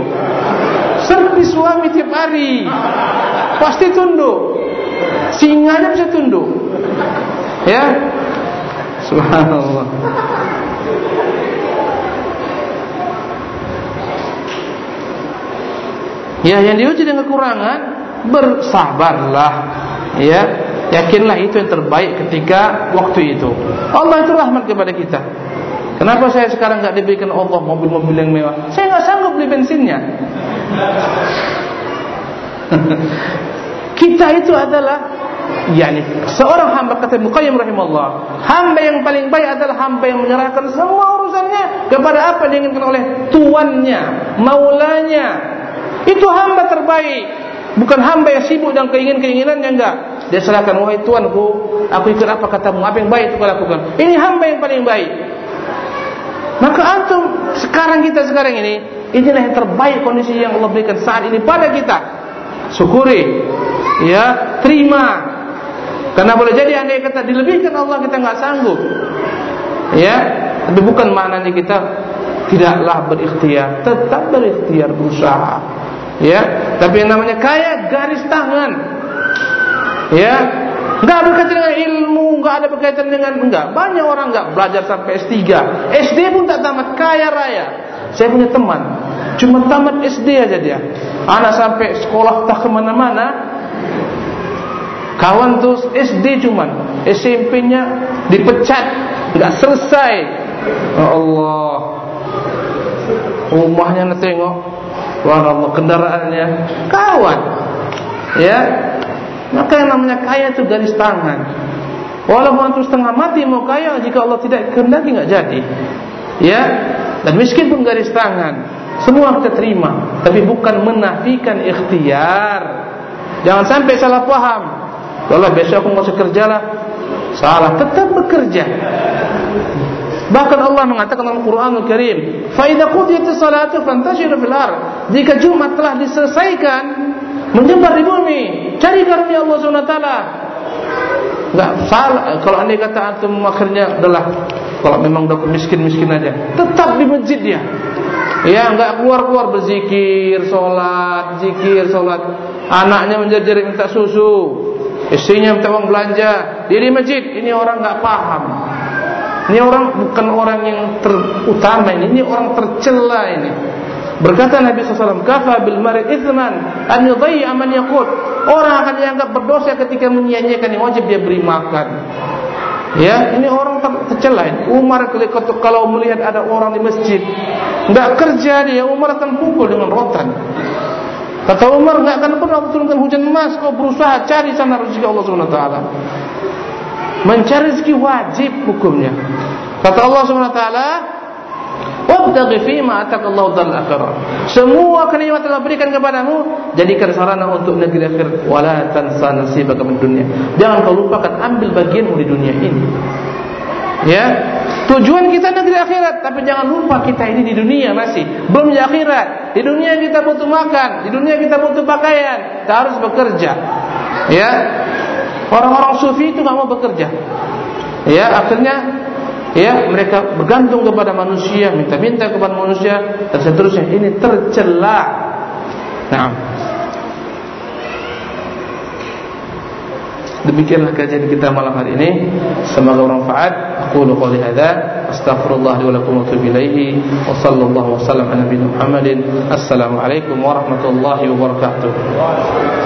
Servis suami tiap hari. Pasti tunduk. Singa dia bisa tunduk. Ya. Subhanallah. Ya, yang diuji dengan kekurangan bersabarlah. Ya, yakinlah itu yang terbaik ketika waktu itu. Allah itu rahmat kepada kita. Kenapa saya sekarang enggak diberikan Allah mobil-mobil yang mewah? Saya enggak sanggup beli bensinnya. [laughs] kita itu adalah yakni seorang hamba kata Muqayyim rahimahullah, hamba yang paling baik adalah hamba yang menyerahkan semua urusannya kepada apa yang diinginkan oleh tuannya, maulanya. Itu hamba terbaik. Bukan hamba yang sibuk dengan keinginan-keinginannya enggak. Dia serahkan wahai tuanku, aku ikut apa katamu, apa yang baik itu lakukan. Ini hamba yang paling baik. Maka antum sekarang kita sekarang ini, inilah yang terbaik kondisi yang Allah berikan saat ini pada kita. Syukuri. Ya, terima Karena boleh jadi andai kata dilebihkan Allah kita enggak sanggup. Ya, tapi bukan maknanya kita tidaklah berikhtiar, tetap berikhtiar berusaha. Ya, tapi yang namanya kaya garis tangan. Ya, enggak berkaitan dengan ilmu, enggak ada berkaitan dengan enggak. Banyak orang enggak belajar sampai S3. SD pun tak tamat kaya raya. Saya punya teman, cuma tamat SD aja dia. Anak sampai sekolah tak ke mana-mana, Kawan tu SD cuman. SMP-nya dipecat. Enggak selesai. Ya Allah. Rumahnya tengok. Allah kendaraannya. Kawan. Ya. Maka yang namanya kaya itu garis tangan. Walaupun antum setengah mati mau kaya Jika Allah tidak kehendaki enggak jadi. Ya. Dan miskin pun garis tangan. Semua kita terima. Tapi bukan menafikan ikhtiar. Jangan sampai salah faham kalau besok aku masuk kerja lah Salah, tetap bekerja Bahkan Allah mengatakan dalam Quran Al Karim Fa idza qudiyatis salatu fantashiru fil ard. Jika Jumat telah diselesaikan, menyebar di bumi, cari karunia Allah taala. Enggak salah kalau anda kata antum akhirnya adalah kalau memang dah miskin-miskin aja, tetap di masjid dia. Ya, enggak keluar-keluar berzikir, salat, zikir, salat. Anaknya menjerit minta susu. Istrinya minta uang belanja. Dia di masjid, ini orang enggak paham. Ini orang bukan orang yang terutama ini, ini orang tercela ini. Berkata Nabi SAW, Kafa bil mari ithman an yudhayya man yaqut. Orang akan dianggap berdosa ketika menyia-nyiakan yang wajib dia beri makan. Ya, ini orang tercela. Umar kalau melihat ada orang di masjid enggak kerja dia, Umar akan pukul dengan rotan. Kata Umar enggak akan pernah turunkan hujan emas kau berusaha cari sana rezeki Allah Subhanahu wa taala. Mencari rezeki wajib hukumnya. Kata Allah Subhanahu wa taala, Wabtaghi fima atakallahu dal akhirah. Semua kenikmatan telah berikan kepadamu, jadikan sarana untuk negeri akhir. Wala tansa nasibaka min dunya. Jangan kau lupakan ambil bagianmu di dunia ini. Ya. Tujuan kita negeri akhirat, tapi jangan lupa kita ini di dunia masih belum di akhirat. Di dunia kita butuh makan, di dunia kita butuh pakaian, kita harus bekerja. Ya. Orang-orang sufi itu enggak mau bekerja. Ya, akhirnya ya mereka bergantung kepada manusia minta-minta kepada manusia dan seterusnya ini tercela nah demikianlah kajian kita malam hari ini. Semoga bermanfaat. Aku qouli hadza astaghfirullah li wa lakum wa sallallahu wa sallam ala nabiyina muhammadin. Assalamu alaikum warahmatullahi wabarakatuh